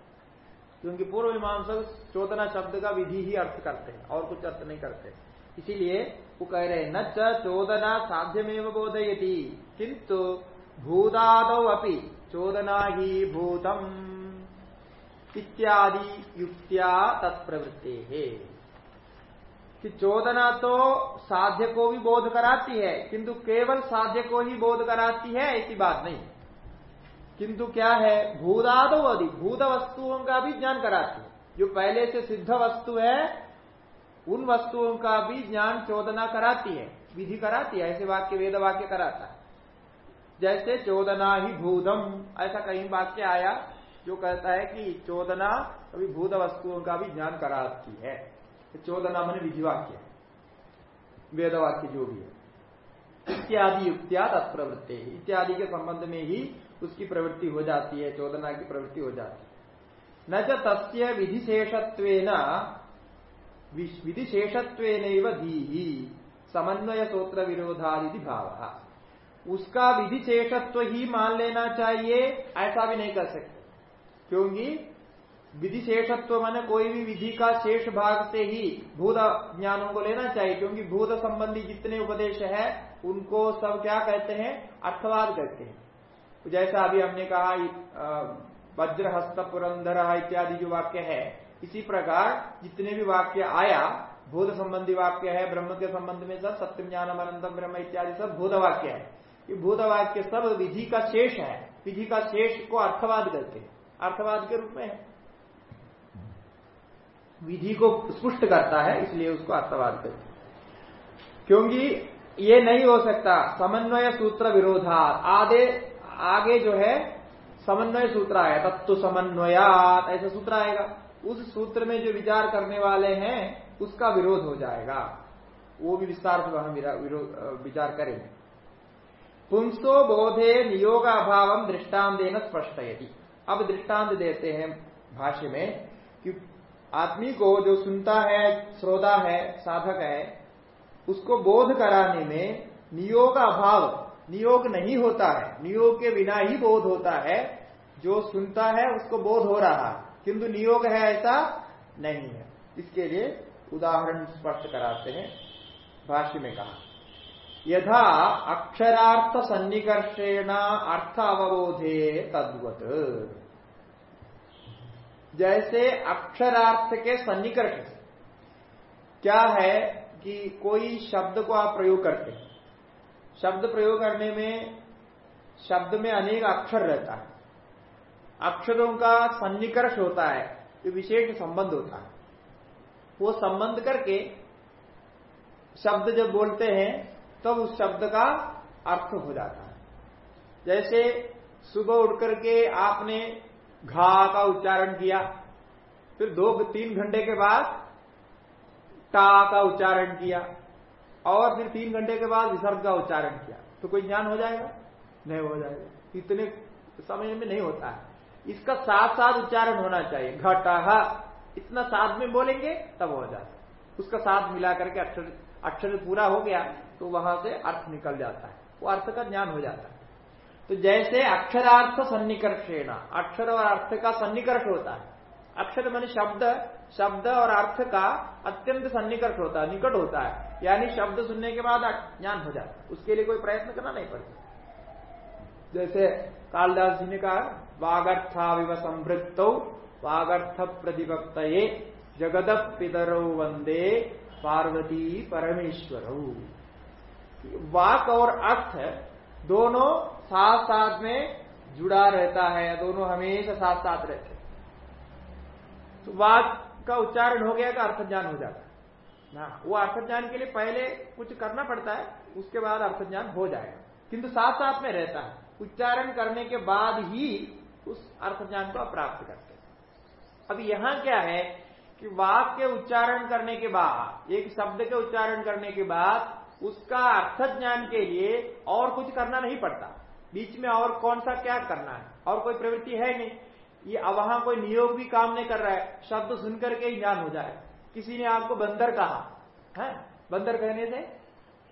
क्योंकि पूर्व मीमांसा चोदना शब्द का विधि ही अर्थ करते हैं, और कुछ अर्थ नहीं करते। इसीलिए वो कह रहे न चोदना साध्यमेव बोधयती किंतु भूताद अपनी चोदना ही भूतम इत्यादि युक्तिया तत्प्रवृत्ति। है कि चोदना तो साध्य को भी बोध कराती है किंतु केवल साध्य को ही बोध कराती है ऐसी बात नहीं। किंतु क्या है भूदादो अधि भूत वस्तुओं का भी ज्ञान कराती है। जो पहले से सिद्ध वस्तु है उन वस्तुओं का भी ज्ञान चोदना कराती है। विधि कराती है, ऐसे वाक्य वेद वाक्य कराता है। जैसे चोदना ही भूतम, ऐसा कहीं वाक्य आया जो कहता है कि चोदना अभी भूत वस्तुओं का भी ज्ञान कराती है। चोदना मन विधि वाक्य, वेद वाक्य जो भी है। इत्यादि युक्तिया तत्प्रवृत्ति, इत्यादि के संबंध में ही उसकी प्रवृत्ति हो जाती है, चोदना की प्रवृत्ति हो जाती है। न तस्य विधिशेषत्व विधिशेषत्व धी समन्वय सूत्र विरोधादि भाव। उसका विधिशेषत्व ही मान लेना चाहिए, ऐसा भी नहीं कर सकते। क्योंकि विधिशेषत्व माने कोई भी विधि का शेष भाग से ही भूत ज्ञानों को लेना चाहिए, क्योंकि भूत संबंधी जितने उपदेश है, उनको सब क्या कहते हैं? अर्थवाद कहते हैं। जैसा अभी हमने कहा वज्र हस्त पुरंदर इत्यादि जो वाक्य है इसी प्रकार जितने भी वाक्य आया भूत संबंधी वाक्य है, ब्रह्म के संबंध में सब, सत्य ज्ञान अनंतम ब्रह्म इत्यादि सब भूत वाक्य है। ये भूत वाक्य सब विधि का शेष है। विधि का शेष को अर्थवाद करते हैं। अर्थवाद के रूप में है। विधि को स्पुष्ट करता है, इसलिए उसको अर्थवाद करते क्योंकि ये नहीं हो सकता। समन्वय सूत्र विरोधा आधे, आगे जो है, समन्वय सूत्र आया। तत्व समन्वयात। ऐसा सूत्र आएगा। उस सूत्र में जो विचार करने वाले हैं, उसका विरोध हो जाएगा। वो भी विस्तार से वहाँ विचार करेंगे। पुंसो बोधे नियोग अभाव दृष्टांत स्पष्ट यदि अब दृष्टांत देते हैं भाष्य में कि आदमी को जो सुनता है, श्रोता है, साधक है, उसको बोध कराने में नियोग अभाव नियोग नहीं होता है। नियोग के बिना ही बोध होता है। जो सुनता है, उसको बोध हो रहा है। किंतु नियोग है ऐसा नहीं है। इसके लिए उदाहरण स्पष्ट कराते हैं, भाष्य में कहा। यथा अक्षरार्थ सन्निकर्षेण अर्थ अवबोधे तद्वत। जैसे अक्षरार्थ के सन्निकर्ष। क्या है कि कोई शब्द को आप प्रयोग करते हैं? शब्द प्रयोग करने में, शब्द में अनेक अक्षर रहता है। अक्षरों का सन्निकर्ष होता है, जो विशेष संबंध होता है। वो संबंध करके शब्द जब बोलते हैं, तब तो उस शब्द का अर्थ हो जाता है। जैसे सुबह उठ करके आपने घा का उच्चारण किया, फिर दो, तीन घंटे के बाद टा का उच्चारण किया, और फिर तीन घंटे के बाद विसर्ग का उच्चारण किया तो कोई ज्ञान हो जाएगा? नहीं हो जाएगा। इतने समय में नहीं होता है। इसका साथ साथ उच्चारण होना चाहिए। घट इतना साथ में बोलेंगे, तब हो जाता है। उसका साथ मिला करके अक्षर अक्षर पूरा हो गया तो वहाँ से अर्थ निकल जाता है। वो अर्थ का ज्ञान हो जाता है। तो जैसे अक्षरार्थ सन्निकर्षेण, अक्षर और अर्थ का सन्निकर्ष होता है। अक्षर मान शब्द शब्द और अर्थ का अत्यंत सन्निकट होता है, निकट होता है। यानी शब्द सुनने के बाद ज्ञान हो जाता है। उसके लिए कोई प्रयत्न करना नहीं पड़ता। जैसे कालदास जी ने कहा वागर्थाविव संवृत्त वागर्थ प्रतिपक्त जगद पितरो वंदे पार्वती परमेश्वर वाक और अर्थ दोनों साथ साथ में जुड़ा रहता है दोनों हमेशा साथ साथ रहते तो वाक का उच्चारण हो गया अर्थ ज्ञान हो जाता है। ना, वो अर्थ ज्ञान के लिए पहले कुछ करना पड़ता है, उसके बाद अर्थ ज्ञान हो जाएगा। किंतु साथ साथ में रहता है। उच्चारण करने के बाद ही उस अर्थ ज्ञान को प्राप्त करते हैं। अब यहाँ क्या है कि वाक के उच्चारण करने के बाद, एक शब्द के उच्चारण करने के बाद, उसका अर्थ ज्ञान के लिए और कुछ करना नहीं पड़ता। बीच में और कौन सा क्या करना है? और कोई प्रवृत्ति है नहीं। ये वहाँ कोई नियोग भी काम नहीं कर रहा है। शब्द सुनकर के ही ज्ञान हो जाए। किसी ने आपको बंदर कहा, है? बंदर कहने से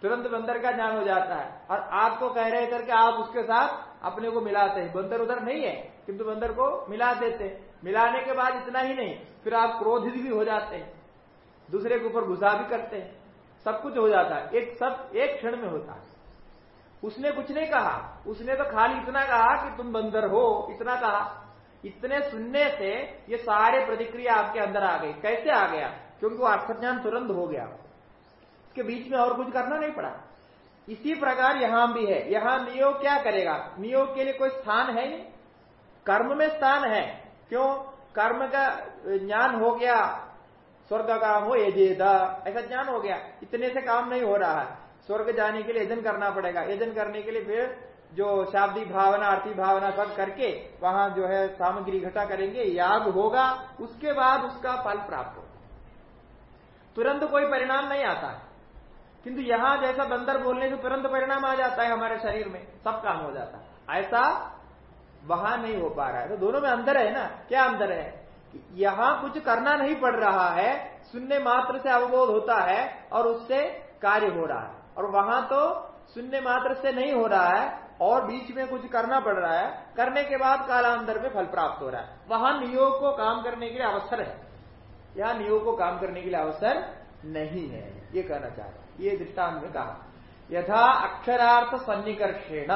तुरंत बंदर का ज्ञान हो जाता है। और आपको कह रहे करके आप उसके साथ अपने को मिलाते हैं। बंदर उधर नहीं है, किंतु बंदर को मिला देते हैं। मिलाने के बाद इतना ही नहीं, फिर आप क्रोधित भी हो जाते हैं। दूसरे के ऊपर गुस्सा भी करते हैं। सब कुछ हो जाता है। एक सब, एक क्षण में होता है। उसने कुछ नहीं कहा। उसने तो खाली इतना कहा कि तुम बंदर हो, इतना कहा। इतने सुनने से ये सारे प्रतिक्रिया आपके अंदर आ गई। कैसे आ गया? क्योंकि वो अर्थज्ञान तुरंत हो गया। इसके बीच में और कुछ करना नहीं पड़ा। इसी प्रकार यहाँ भी है। यहाँ नियोग क्या करेगा? नियोग के लिए कोई स्थान है नहीं कर्म में स्थान है। क्यों? कर्म का ज्ञान हो गया, स्वर्ग काम हो यजेदा ऐसा ज्ञान हो गया। इतने से काम नहीं हो रहा है। स्वर्ग जाने के लिए यजन करना पड़ेगा। यजन करने के लिए फिर जो शाब्दी भावना, आर्थिक भावना सब करके वहाँ जो है सामग्री इकट्ठा करेंगे, याग होगा, उसके बाद उसका फल प्राप्त होगा। तुरंत कोई परिणाम नहीं आता। है किंतु यहाँ जैसा बंदर बोलने से तुरंत परिणाम आ जाता है हमारे शरीर में, सब काम हो जाता है। ऐसा वहाँ नहीं हो पा रहा है। तो दोनों में अंदर है ना? क्या अंदर है? यहाँ कुछ करना नहीं पड़ रहा है, सुनने मात्र से अवबोध होता है और उससे कार्य हो रहा है। और वहाँ तो शून्य मात्र से नहीं हो रहा है और बीच में कुछ करना पड़ रहा है। करने के बाद कालांतर में फल प्राप्त हो रहा है। वहाँ नियोग को काम करने के लिए अवसर है। यहाँ नियोग को काम करने के लिए अवसर नहीं है। ये कहना चाह रहा ये दृष्टांत में कहा यथा अक्षरार्थ सन्निकर्षेण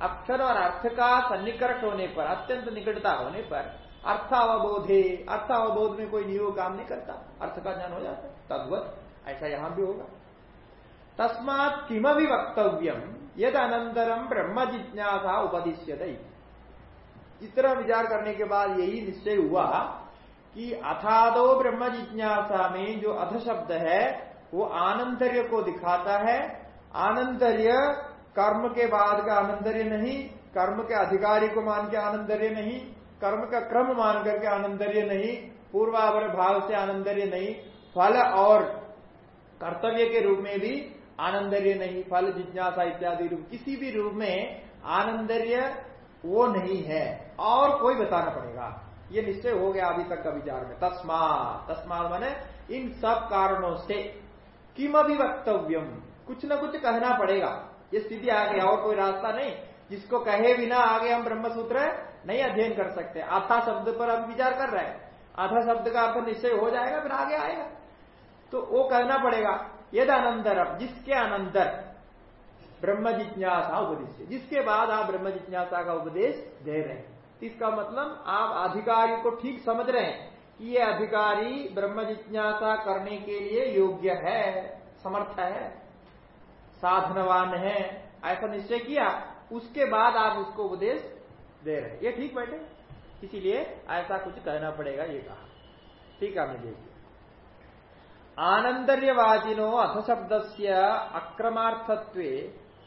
अक्षर और अर्थ का सन्निकर्ष होने पर, अत्यंत निकटता होने पर अर्थ अवबोधे अर्थ अवबोध में कोई नियोग काम नहीं करता, अर्थ का ज्ञान हो जाता तद्वत, ऐसा यहाँ भी होगा। तस्मात किमि वक्तव्यम यद अनंतरम ब्रह्म जिज्ञासा उपदिश्य इतना विचार करने के बाद यही निश्चय हुआ कि अथादो ब्रह्म जिज्ञासा में जो अथ शब्द है वो आनंतर्य को दिखाता है। आनंतर्य कर्म के बाद का आनंदर्य नहीं, कर्म के अधिकारी को मान के आनंदर्य नहीं, कर्म का क्रम मान करके आनंदर्य नहीं, पूर्वावर भाव से आनंदर्य नहीं, फल और कर्तव्य के रूप में भी आनंदर्य नहीं, फल, जिज्ञासा इत्यादि रूप, किसी भी रूप में आनंदर्य वो नहीं है। और कोई बताना पड़ेगा। ये निश्चय हो गया अभी तक का विचार में। तस्मा तस्मा मैंने इन सब कारणों से किम अभी वक्तव्यम कुछ न कुछ कहना पड़ेगा। ये स्थिति आ गई और कोई रास्ता नहीं। जिसको कहे बिना आगे हम ब्रह्मसूत्र नहीं अध्ययन कर सकते। आधा शब्द पर हम विचार कर रहे हैं। आधा शब्द का अर्थ निश्चय हो जाएगा, फिर आगे आएगा। तो वो कहना पड़ेगा, यद अनंतर जिसके अनंतर? ब्रह्म जिज्ञासा उपदेश। जिसके बाद आप ब्रह्म जिज्ञासा का उपदेश दे रहे हैं। इसका मतलब आप अधिकारी को ठीक समझ रहे हैं। ये अधिकारी ब्रह्म जिज्ञासा करने के लिए योग्य है, समर्थ है, साधनवान है, ऐसा निश्चय किया, उसके बाद आप उसको उपदेश दे रहे ये ठीक बैठे? इसीलिए ऐसा कुछ कहना पड़ेगा, ये कहा। ठीक है देखिए आनंदर्यवाचिनो अथ शब्द से अक्रमार्थत्व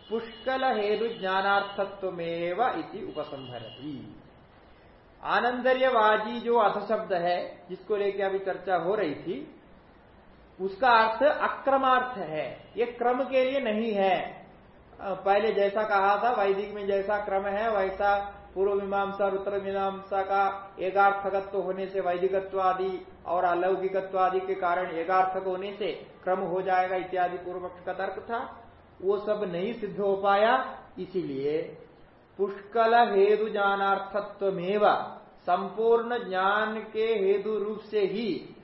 पुष्कल हेतु ज्ञानार्थत्वमेव इति उपसंहरती। आनंदर्यवाजी जो अथ शब्द है, जिसको लेके अभी चर्चा हो रही थी, उसका अर्थ अक्रमार्थ है। ये क्रम के लिए नहीं है। पहले जैसा कहा था, वैदिक में जैसा क्रम है, वैसा पूर्व मीमांसा और उत्तर मीमांसा का एकार्थकत्व होने से वैदिकत्व आदि और अलौकिकत्व आदि के कारण एकार्थक होने से क्रम हो जाएगा इत्यादि पूर्व पक्ष का तर्क था। वो सब नहीं सिद्ध हो पाया, इसीलिए पुष्कल हेतु ज्ञानार्थत्व संपूर्ण ज्ञान के हेतु रूप से ही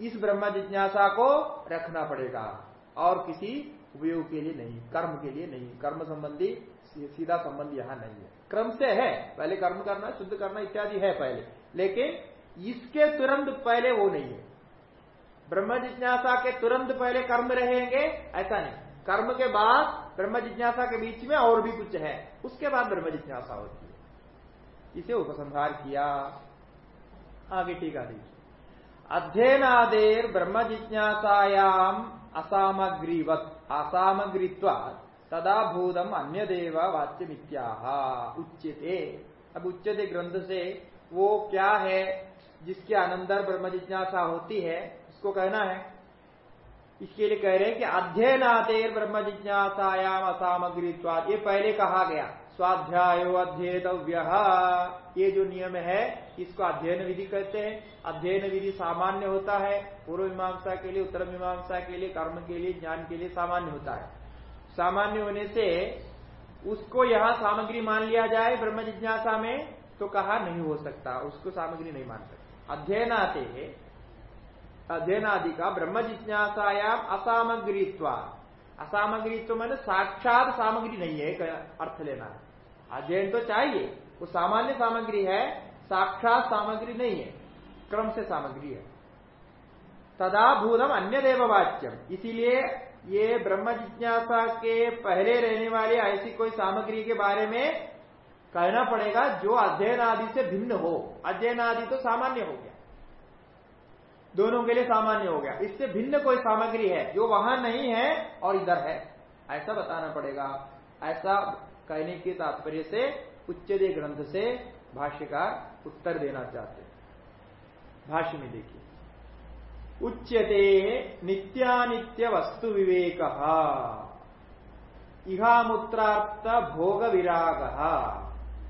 इस ब्रह्म जिज्ञासा को रखना पड़ेगा। और किसी उपयोग के लिए नहीं, कर्म के लिए नहीं। कर्म संबंधी, सीधा संबंध यहाँ नहीं है। क्रम से है, पहले कर्म करना, शुद्ध करना इत्यादि है पहले। लेकिन इसके तुरंत पहले वो नहीं है। ब्रह्म जिज्ञासा के तुरंत पहले कर्म रहेंगे, ऐसा नहीं। कर्म के बाद ब्रह्म जिज्ञासा के बीच में और भी कुछ है। उसके बाद ब्रह्म जिज्ञासा होती है। इसे उपसंहार किया। आगे टीका देखिए अध्ययनादेर ब्रह्म जिज्ञासायाम असामग्रीवत, असामग्रीत्वा तदा भूतम अन्य देव वाच्य मित्याह उच्चते अब उच्चते ग्रंथ से वो क्या है, जिसके अनंतर ब्रह्म जिज्ञासा होती है, उसको कहना है। इसके लिए कह रहे हैं कि अध्ययनातेर ब्रह्म जिज्ञासायाम असामग्रीत्वाद ये पहले कहा गया। स्वाध्याय अध्येतव्य। ये जो नियम है, इसको अध्ययन विधि कहते हैं। अध्ययन विधि सामान्य होता है, पूर्व मीमांसा के लिए, उत्तर मीमांसा के लिए, कर्म के लिए, ज्ञान के लिए सामान्य होता है। सामान्य होने से उसको यहाँ सामग्री मान लिया जाए ब्रह्म जिज्ञासा में तो कहा नहीं हो सकता, उसको सामग्री नहीं मान सकता। अध्ययन आते अध्ययन आदि का ब्रह्म जिज्ञासायाम असामग्रीत्वा। असामग्रीत्व मैंने साक्षात सामग्री नहीं है अर्थ लेना है। अध्ययन तो चाहिए। वो सामान्य सामग्री है, साक्षात सामग्री नहीं है, क्रम से सामग्री है। तदा भूतम अन्य देव वाच्यम। इसीलिए ये ब्रह्म जिज्ञासा के पहले रहने वाले ऐसी कोई सामग्री के बारे में कहना पड़ेगा जो अध्ययन आदि से भिन्न हो। अध्ययन आदि तो सामान्य हो गया। दोनों के लिए सामान्य हो गया। इससे भिन्न कोई सामग्री है, जो वहाँ नहीं है और इधर है। ऐसा बताना पड़ेगा। ऐसा कहने के तात्पर्य से उच्चदे ग्रंथ से भाष्यकार उत्तर देना चाहते भाष्य में देखिए। उच्यते नित्यानित्य वस्तु विवेक, इहामुत्रार्थ भोग विराग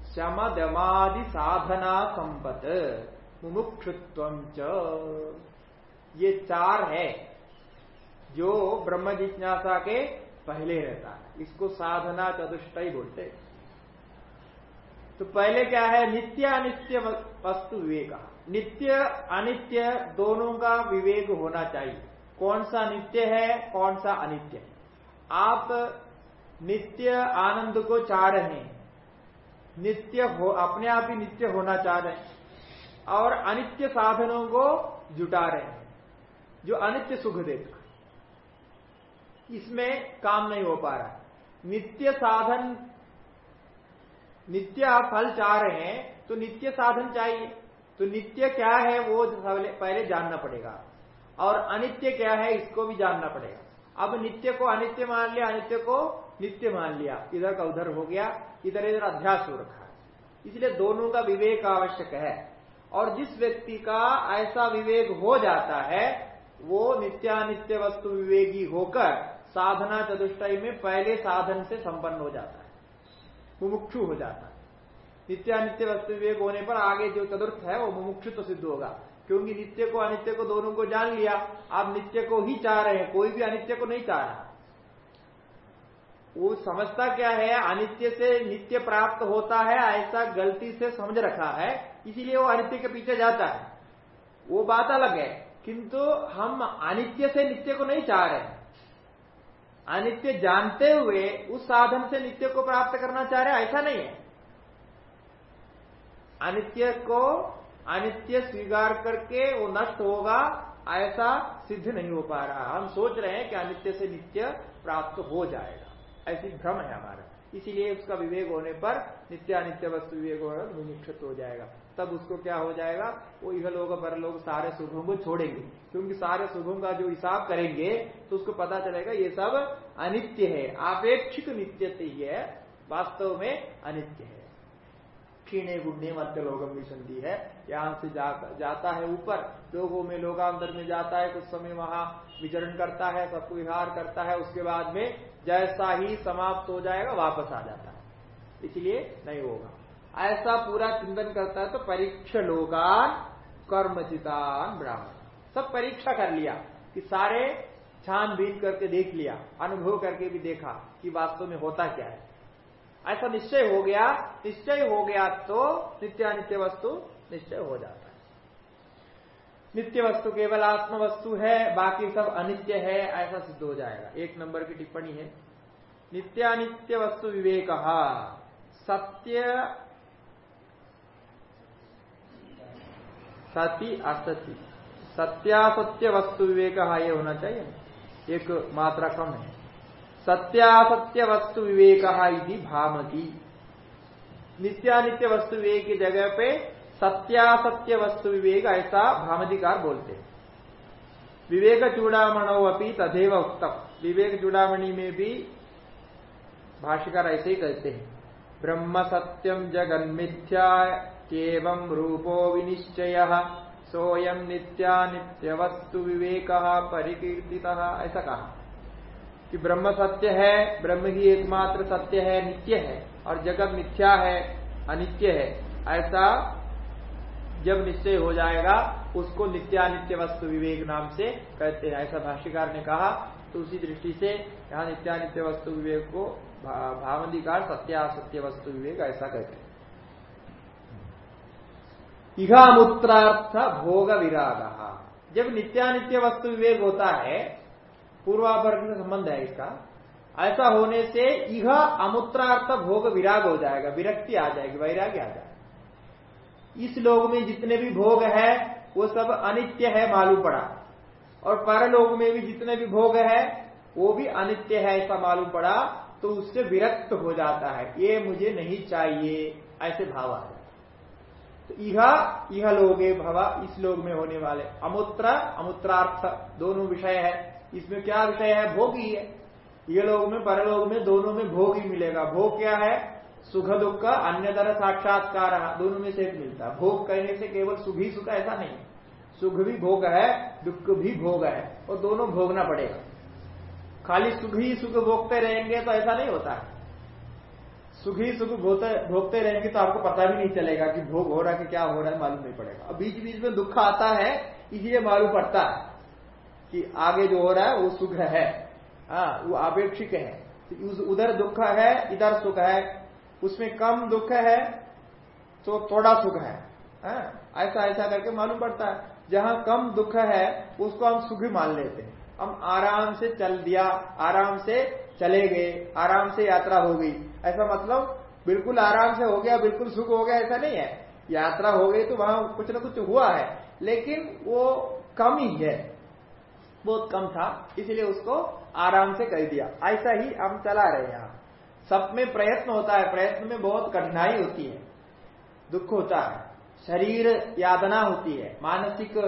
शम दमादि साधना संपत, मुमुक्षुत्व ये चार है जो ब्रह्म जिज्ञासा के पहले रहता है। इसको साधना चतुष्ट ही बोलते तो पहले क्या है? नित्य अनित्य वस्तु विवेक। नित्य अनित्य दोनों का विवेक होना चाहिए। कौन सा नित्य है, कौन सा अनित्य है? आप नित्य आनंद को चाह रहे हैं। नित्य हो, अपने आप ही नित्य होना चाह रहे हैं। और अनित्य साधनों को जुटा रहे हैं। जो अनित्य सुख देता। इसमें काम नहीं हो पा रहा नित्य साधन, नित्य फल चाह रहे हैं तो नित्य साधन चाहिए। तो नित्य क्या है, वो पहले जानना पड़ेगा। और अनित्य क्या है, इसको भी जानना पड़ेगा। अब नित्य को अनित्य मान लिया, अनित्य को नित्य मान लिया। इधर का उधर हो गया, इधर इधर अध्यास हो रखा है। इसलिए दोनों का विवेक आवश्यक है। और जिस व्यक्ति का ऐसा विवेक हो जाता है, वो नित्यानित्य वस्तु विवेकी होकर साधना चतुष्टय में पहले साधन से संपन्न हो जाता है, मुमुक्षु हो जाता है। नित्यानित्य वस्तु विवेक होने पर आगे जो चतुर्थ है, वो मुमुक्षु तो सिद्ध होगा। क्योंकि नित्य को अनित्य को दोनों को जान लिया, आप नित्य को ही चाह रहे हैं, कोई भी अनित्य को नहीं चाह रहा। वो समझता क्या है, अनित्य से नित्य प्राप्त होता है, ऐसा गलती से समझ रखा है, इसीलिए वो अनित्य के पीछे जाता है। वो बात अलग है, किंतु हम अनित्य से नित्य को नहीं चाह रहे अनित्य जानते हुए उस साधन से नित्य को प्राप्त करना चाह रहे ऐसा नहीं है। अनित्य को अनित्य स्वीकार करके वो नष्ट होगा, ऐसा सिद्ध नहीं हो पा रहा। हम सोच रहे हैं कि अनित्य से नित्य प्राप्त हो जाएगा। ऐसी भ्रम है हमारा। इसीलिए उसका विवेक होने पर नित्य अनित्य वस्तु विवेक होगा मुमुक्षित हो जाएगा। तब उसको क्या हो जाएगा? वो यह लोग पर लोग सारे सुखों को छोड़ेंगे। क्योंकि सारे सुखों का जो हिसाब करेंगे तो उसको पता चलेगा ये सब अनित्य है। आपेक्षिक नित्य ही है वास्तव में अनित्य है। क्षीणे गुणे मध्य लोगम संधि है। यहाँ से जा, जाता है ऊपर। लोगों में लोगांतर में जाता है कुछ समय वहाँ विचरण करता है सबको विहार करता है उसके बाद में जैसा ही समाप्त हो जाएगा वापस आ जाता है। इसलिए नहीं होगा। ऐसा पूरा चिंतन करता है तो परीक्ष लोगान कर्मचितान ब्राह्मण। सब परीक्षा कर लिया कि सारे छानबीन करके देख लिया, अनुभव करके भी देखा कि वास्तव में होता क्या है। ऐसा निश्चय हो गया, निश्चय हो गया तो नित्यानित्य वस्तु निश्चय हो जाता है। नित्य वस्तु केवल आत्म वस्तु है, बाकी सब अनित्य है, ऐसा सिद्ध हो जाएगा। एक नंबर की टिप्पणी है। नित्यानित्य वस्तु विवेक, सत्य सती असती। सत्यासत्य वस्तु विवेक ये होना चाहिए। एक मात्रा कम है। सत्यासत्य वस्तु विवेक भामती। नित्यानित्य वस्तु विवेक की जगह पे सत्यासत्य वस्तु विवेक ऐसा भामतिकार बोलते विवेक चूड़ामणो अपनी तदेव उत्तम विवेक चूड़ामणि में भी भाष्यकार ऐसे ही कहते हैं। ब्रह्म सत्यम जगन मिथ्या एवं रूपो विनिश्चय। सोयम नित्या नित्य वस्तु विवेक परिकीर्ति ऐसा कहा कि ब्रह्म सत्य है, ब्रह्म ही एकमात्र सत्य है, नित्य है, और जगत मिथ्या है, अनित्य है, ऐसा जब निश्चय हो जाएगा, उसको नित्यानित्य वस्तु विवेक नाम से कहते हैं। ऐसा भाष्यकार ने कहा तो उसी दृष्टि से यहाँ नित्यानित्य वस्तु विवेक को भावनिकार सत्यासत्य वस्तु विवेक ऐसा कहते हैं। इहामूत्रार्थ भोग विराग जब नित्यानित्य वस्तु विवेक होता है पूर्वाभरण में संबंध है इसका, ऐसा होने से यह अमूत्रार्थ भोग विराग हो जाएगा, विरक्ति आ जाएगी, वैराग्य आ जाएगा। इस लोग में जितने भी भोग है, वो सब अनित्य है, मालूम पड़ा। और परलोक में भी जितने भी भोग है, वो भी अनित्य है, ऐसा मालूम पड़ा तो उससे विरक्त हो जाता है, ये मुझे नहीं चाहिए, ऐसे भाव आ तो यह यह लोगे भवा, इस लोग में होने वाले। अमूत्र, अमूत्रार्थ, दोनों विषय है। इसमें क्या विषय है? भोग ही है। ये लोग में, परलोक में दोनों में भोग ही मिलेगा। भोग क्या है? सुख दुख का अन्य तरह साक्षात्कार, दोनों में से एक मिलता भोग कहने से केवल सुख ही सुख ऐसा नहीं सुख भी भोग है, दुख भी भोग है, और दोनों भोगना पड़ेगा। खाली सुख ही सुख भोगते रहेंगे तो ऐसा नहीं होता है। सुख ही सुख भोगते रहेंगे तो आपको पता भी नहीं चलेगा कि भोग हो रहा है कि क्या हो रहा है, मालूम नहीं पड़ेगा। अब बीच बीच में दुख आता है, इसलिए मालूम पड़ता है कि आगे जो हो रहा है, वो सुख है। हाँ वो अपेक्षिक है। उधर दुख है, इधर सुख है। उसमें कम दुख है तो थोड़ा सुख है। आ? ऐसा ऐसा करके मालूम पड़ता है। जहाँ कम दुख है, उसको हम सुख मान लेते हैं। हम आराम से चल दिया, आराम से चले गए, आराम से यात्रा हो गई। ऐसा मतलब बिल्कुल आराम से हो गया, बिल्कुल सुख हो गया, ऐसा नहीं है। यात्रा हो गई तो वहाँ कुछ ना कुछ हुआ है, लेकिन वो कम ही है। बहुत कम था, इसलिए उसको आराम से कह दिया। ऐसा ही हम चला रहे यहाँ। सब में प्रयत्न होता है, प्रयत्न में बहुत कठिनाई होती है, दुख होता है, शरीर यादना होती है, मानसिक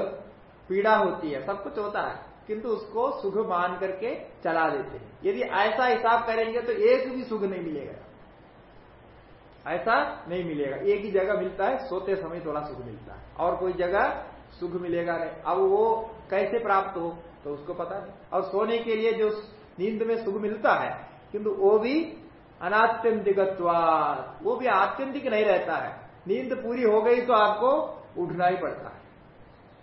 पीड़ा होती है, सब कुछ होता है। किंतु उसको सुख मान करके चला देते हैं। यदि ऐसा हिसाब करेंगे तो एक भी सुख नहीं मिलेगा। ऐसा नहीं मिलेगा। एक ही जगह मिलता है, सोते समय थोड़ा सुख मिलता है। और कोई जगह सुख मिलेगा नहीं। अब वो कैसे प्राप्त हो तो उसको पता नहीं। और सोने के लिए जो नींद में सुख मिलता है, किंतु वो भी अनात्यंतिकत्वाद वो भी आत्यंतिक नहीं रहता है। नींद पूरी हो गई तो आपको उठना ही पड़ता है।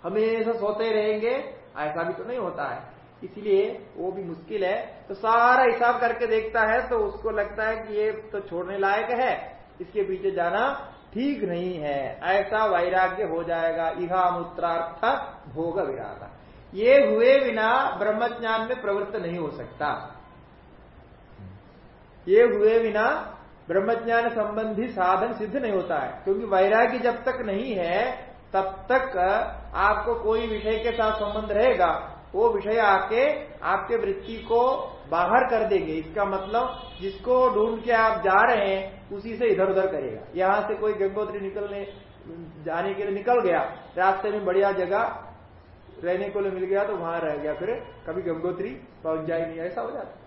हमेशा सोते रहेंगे ऐसा भी तो नहीं होता है। इसलिए वो भी मुश्किल है। तो सारा हिसाब करके देखता है तो उसको लगता है कि ये तो छोड़ने लायक है। इसके पीछे जाना ठीक नहीं है। ऐसा वैराग्य हो जाएगा। इहा मूत्रार्थ भोग विरागा। ये हुए बिना ब्रह्मज्ञान में प्रवृत्त नहीं हो सकता। ये हुए बिना ब्रह्मज्ञान संबंधी साधन सिद्ध नहीं होता है। क्योंकि वैराग्य जब तक नहीं है, तब तक आपको कोई विषय के साथ संबंध रहेगा, वो विषय आके आपके वृत्ति को बाहर कर देंगे। इसका मतलब जिसको ढूंढ के आप जा रहे हैं, उसी से इधर उधर करेगा। यहाँ से कोई गंगोत्री निकलने, जाने के लिए निकल गया, रास्ते में बढ़िया जगह रहने को लिए मिल गया तो वहाँ रह गया। फिर कभी गंगोत्री पहुँच जाए नहीं, ऐसा हो जाता।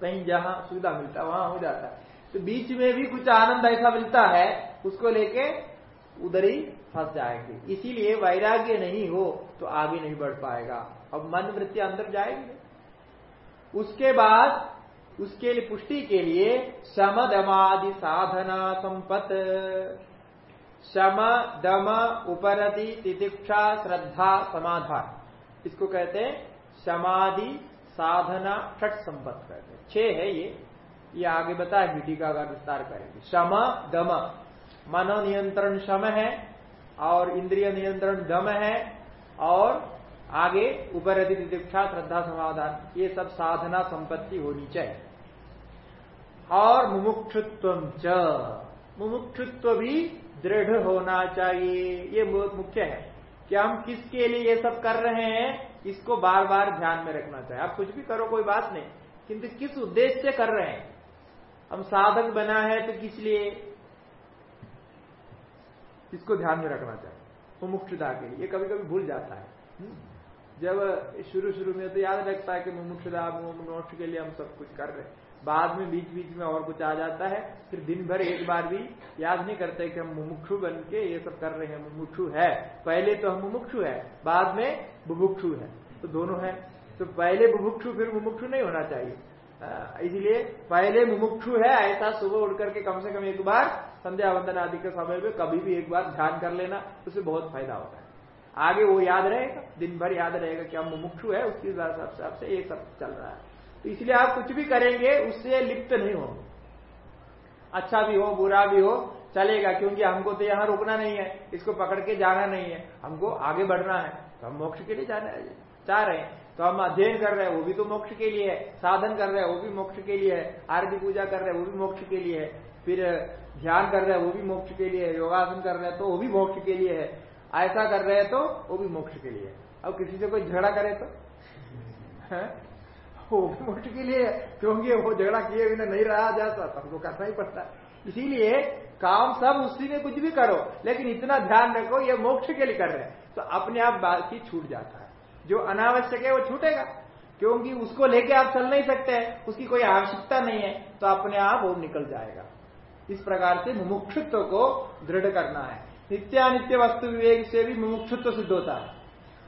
कहीं जहाँ सुविधा मिलता, वहाँ हो जाता। है तो बीच में भी कुछ आनंद ऐसा मिलता है, उसको लेके उधर ही फंस जाएँगे। इसीलिए वैराग्य नहीं हो तो आगे नहीं बढ़ पाएगा। अब मन वृत्ति अंदर जाएँगे। उसके बाद, उसके लिए पुष्टि के लिए शम दमादि साधना संपत। शम दम उपरति तितिक्षा श्रद्धा समाधान। इसको कहते हैं समाधि साधना छठ संपत्त कहते हैं। छह है ये। ये आगे बताएगी टीका का विस्तार करेंगे। शम दम मनो नियंत्रण शम है। और इंद्रिय नियंत्रण दम है और आगे ऊपर दीक्षा श्रद्धा, समाधान, ये सब साधना संपत्ति होनी चाहिए। और मुमुक्षुत्व च। मुमुक्षुत्व भी दृढ़ होना चाहिए, ये मुख्य है कि हम किसके लिए ये सब कर रहे हैं, इसको बार बार ध्यान में रखना चाहिए। आप कुछ भी करो, कोई बात नहीं, किंतु किस उद्देश्य से कर रहे हैं? हम साधक बना है तो किस लिए? इसको ध्यान में रखना चाहिए? मुमुक्षुदा के लिए। ये कभी कभी भूल जाता है। हम्म। जब शुरू शुरू में तो याद रखता है कि मुमुक्षुदा मोक्ष के लिए हम सब कुछ कर रहे हैं। बाद में बीच बीच में और कुछ आ जाता है। फिर दिन भर एक बार भी याद नहीं करते कि हम मुमुक्षु बन के ये सब कर रहे हैं। मुमुक्षु है। पहले तो हम मुमुक्षु है। बाद में बुभुक्षु है। तो दोनों है। तो पहले बुभुक्षु, फिर मुमुक्षु नहीं होना चाहिए। इसलिए पहले मुमुक्षु है, ऐसा सुबह उठ करके कम से कम एक बार संध्या वंदन आदि के समय में कभी भी एक बार ध्यान कर लेना, उससे बहुत फ़ायदा होता है। आगे वो याद रहेगा, दिन भर याद रहेगा कि हम मुमुक्षु है, उसके हिसाब से ये सब चल रहा है। तो इसलिए आप कुछ भी करेंगे, उससे लिप्त नहीं हो अच्छा भी हो, बुरा भी हो, चलेगा, क्योंकि हमको तो यहाँ रुकना नहीं है, इसको पकड़ के जाना नहीं है। हमको आगे बढ़ना है तो हम मोक्ष के लिए जाना चाह रहे हैं। तो हम अध्ययन कर रहे हैं, वो भी तो मोक्ष के लिए है। साधन कर रहे हैं, वो भी मोक्ष के लिए है। आरती पूजा कर रहे हैं, वो भी मोक्ष के लिए है। फिर ध्यान कर रहे हैं, वो भी मोक्ष के लिए है। योगासन कर रहे हैं तो वो भी मोक्ष के लिए है। ऐसा कर रहे हैं तो वो भी मोक्ष के लिए है। अब किसी से कोई झगड़ा करे तो? वो भी मोक्ष के लिए क्योंकि वो झगड़ा किए बिना नहीं रहा जाता तो करना ही पड़ता है। इसीलिए काम सब उसी में कुछ भी करो, लेकिन इतना ध्यान रखो, ये मोक्ष के लिए कर रहे हैं। तो अपने आप बाकी छूट जाता है। जो अनावश्यक है वो छूटेगा। क्योंकि उसको लेके आप चल नहीं सकते, उसकी कोई आवश्यकता नहीं है तो अपने आप वो निकल जाएगा। इस प्रकार से मुमुक्षुत्व को दृढ़ करना है। नित्यानित्य वस्तु विवेक से भी मुमुक्षुत्व सिद्ध होता है।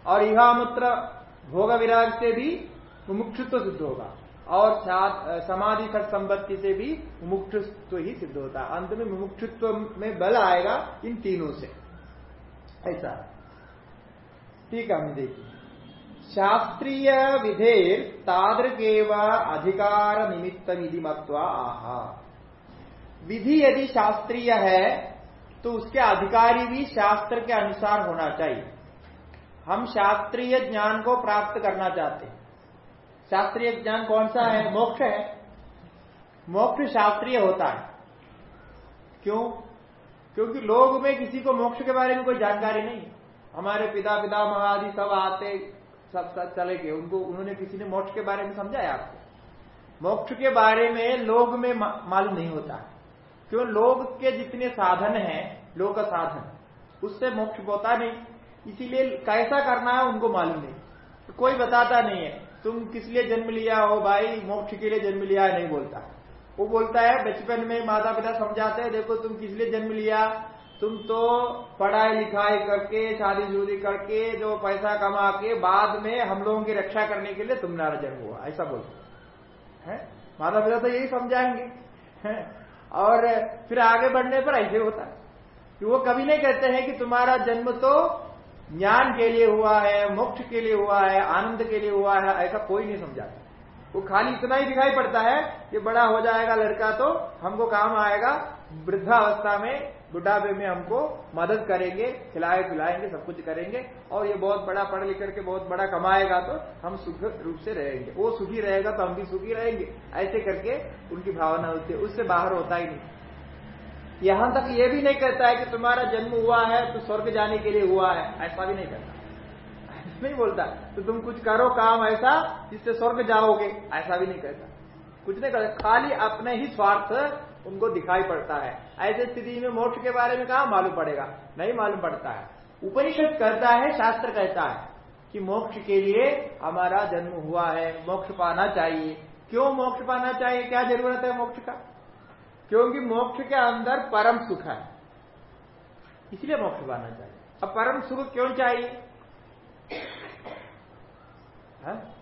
और यह मूत्र भोग विराग से भी मुमुक्षुत्व सिद्ध होगा। और समाधि सट संपत्ति से भी मुमुक्षुत्व ही सिद्ध होता है। अंत में मुमुक्षुत्व में बल आएगा इन तीनों से। ऐसा। ठीक है हम देखिए। शास्त्रीय विधेर तादृगेव अधिकार निमित्त विधि मत्वा आहा। विधि यदि शास्त्रीय है तो उसके अधिकारी भी शास्त्र के अनुसार होना चाहिए। हम शास्त्रीय ज्ञान को प्राप्त करना चाहते हैं। शास्त्रीय ज्ञान कौन सा है? मोक्ष है। मोक्ष शास्त्रीय होता है। क्यों? क्योंकि लोग में किसी को मोक्ष के बारे में कोई जानकारी नहीं। हमारे पिता पिता महादि सब आते सब सब चले गए। उनको, उन्होंने किसी ने मोक्ष के बारे में समझाया आपको? मोक्ष के बारे में लोग में मालूम नहीं होता। क्यों? लोग के जितने साधन हैं, लोग का साधन, उससे मोक्ष होता नहीं। इसीलिए कैसा करना है, उनको मालूम नहीं। तो कोई बताता नहीं है, तुम किस लिए जन्म लिया हो भाई, मोक्ष के लिए जन्म लिया है, नहीं बोलता। वो बोलता है, बचपन में माता पिता समझाते हैं, देखो तुम किस लिए जन्म लिया तुम तो पढ़ाई लिखाई करके, शादी शुदी करके, जो पैसा कमा के बाद में हम लोगों की रक्षा करने के लिए तुम्हारा जन्म हुआ। ऐसा बोलते हैं? माता पिता तो यही समझाएँगे। और फिर आगे बढ़ने पर ऐसे होता है। कि वो कभी नहीं कहते हैं कि तुम्हारा जन्म तो ज्ञान के लिए हुआ है, मोक्ष के लिए हुआ है, आनंद के लिए हुआ है, ऐसा कोई नहीं समझाता। वो खाली इतना ही दिखाई पड़ता है कि बड़ा हो जाएगा लड़का तो हमको काम आएगा, वृद्धावस्था में बुढ़ापे में हमको मदद करेंगे, खिलाए पिलाएँगे, सब कुछ करेंगे, और ये बहुत बड़ा पढ़ लिख करके बहुत बड़ा कमाएगा तो हम सुख रूप से रहेंगे। वो सुखी रहेगा तो हम भी सुखी रहेंगे। ऐसे करके उनकी भावना होती है। उससे बाहर होता ही नहीं। यहाँ तक ये भी नहीं कहता है कि तुम्हारा जन्म हुआ है तो स्वर्ग जाने के लिए हुआ है। ऐसा भी नहीं कहता। नहीं बोलता। तो तुम कुछ करो काम ऐसा जिससे स्वर्ग जाओगे। ऐसा भी नहीं कहता। कुछ नहीं कहता। खाली अपने ही स्वार्थ उनको दिखाई पड़ता है। ऐसे स्थिति में मोक्ष के बारे में कहा मालूम पड़ेगा? नहीं मालूम पड़ता है। उपनिषद कहता है, शास्त्र कहता है कि मोक्ष के लिए हमारा जन्म हुआ है। मोक्ष पाना चाहिए। क्यों मोक्ष पाना चाहिए? क्या ज़रूरत है मोक्ष का? क्योंकि मोक्ष के अंदर परम सुख है। इसलिए मोक्ष पाना चाहिए। अब परम सुख क्यों चाहिए? हा?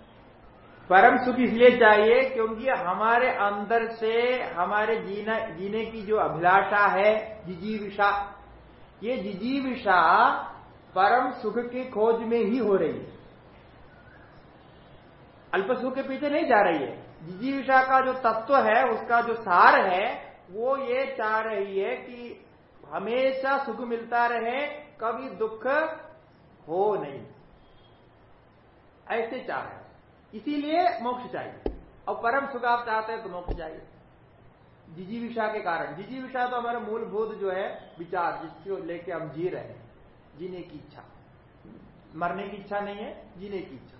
परम सुख इसलिए चाहिए क्योंकि हमारे अंदर से, हमारे जीना, जीने की जो अभिलाषा है, जिजीविषा, ये जिजीविषा परम सुख की खोज में ही हो रही है। अल्प सुख के पीछे नहीं जा रही है। जिजीविषा का जो तत्व है, उसका जो सार है, वो ये चाह रही है कि हमेशा सुख मिलता रहे, कभी दुख हो नहीं। ऐसे चाह रहे इसीलिए मोक्ष चाहिए। और परम सुख आप चाहते हैं तो मोक्ष चाहिए। जिजी विषा के कारण। जिजी विषा तो हमारा मूलभूत जो है विचार, जिसको लेके हम जी रहे हैं। जीने की इच्छा। मरने की इच्छा नहीं है, जीने की इच्छा।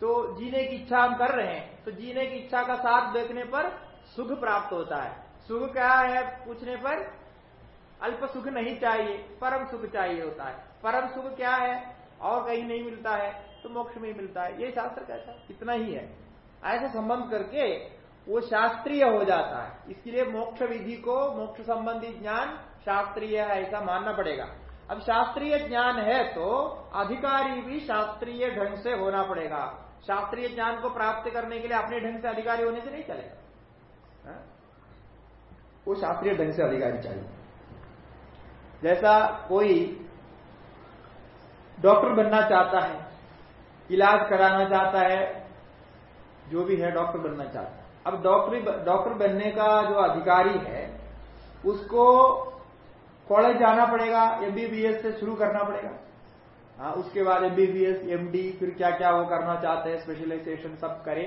तो जीने की इच्छा हम कर रहे हैं तो जीने की इच्छा का साथ देखने पर सुख प्राप्त होता है। सुख क्या है, पूछने पर अल्प सुख नहीं चाहिए, परम सुख चाहिए होता है। परम सुख क्या है, और कहीं नहीं मिलता है। तो मोक्ष में ही मिलता है। ये शास्त्र कहता है। इतना ही है। ऐसा संबंध करके वो शास्त्रीय हो जाता है। इसके लिए मोक्ष विधि को, मोक्ष संबंधी ज्ञान शास्त्रीय है, ऐसा मानना पड़ेगा। अब शास्त्रीय ज्ञान है तो अधिकारी भी शास्त्रीय ढंग से होना पड़ेगा। शास्त्रीय ज्ञान को प्राप्त करने के लिए अपने ढंग से अधिकारी होने से नहीं चलेगा। हा? वो शास्त्रीय ढंग से अधिकारी चाहिए। जैसा कोई डॉक्टर बनना चाहता है इलाज कराना चाहता है, जो भी है डॉक्टर बनना चाहता है। अब डॉक्टरी डॉक्टर बनने का जो अधिकारी है, उसको कॉलेज जाना पड़ेगा एमबीबीएस से शुरू करना पड़ेगा। हाँ उसके बाद एमबीबीएस एमडी फिर क्या क्या वो करना चाहते हैं स्पेशलाइजेशन सब करे,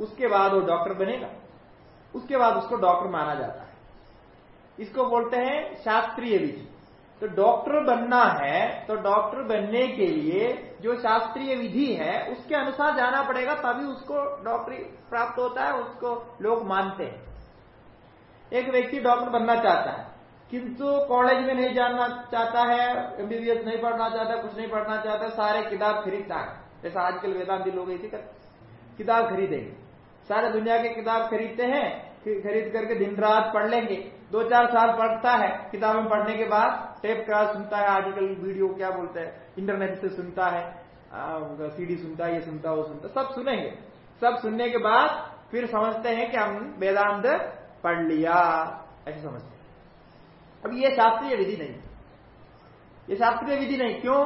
उसके बाद वो डॉक्टर बनेगा। उसके बाद उसको डॉक्टर माना जाता है। इसको बोलते हैं शास्त्रीय विधि। तो डॉक्टर बनना है तो डॉक्टर बनने के लिए जो शास्त्रीय विधि है, उसके अनुसार जाना पड़ेगा, तभी उसको डॉक्टरी प्राप्त होता है, उसको लोग मानते हैं। एक व्यक्ति डॉक्टर बनना चाहता है, किंतु कॉलेज में नहीं जाना चाहता है एमबीबीएस नहीं पढ़ना चाहता, कुछ नहीं पढ़ना चाहता, सारे किताब खरीदता है। जैसा आजकल वेदांति लोग ऐसे कर किताब खरीदेंगे। सारे दुनिया के किताब खरीदते हैं खरीद करके दिन रात पढ़ लेंगे। दो चार साल पढ़ता है। किताबें पढ़ने के बाद टेप का सुनता है, आजकल वीडियो क्या बोलते हैं इंटरनेट से सुनता है सीडी सुनता है, ये सुनता, वो सुनता, सब सुनेंगे। सब सुनने के बाद फिर समझते हैं कि हम वेदांत पढ़ लिया। ऐसे समझते हैं। अब ये शास्त्रीय विधि नहीं। ये शास्त्रीय विधि नहीं। क्यों?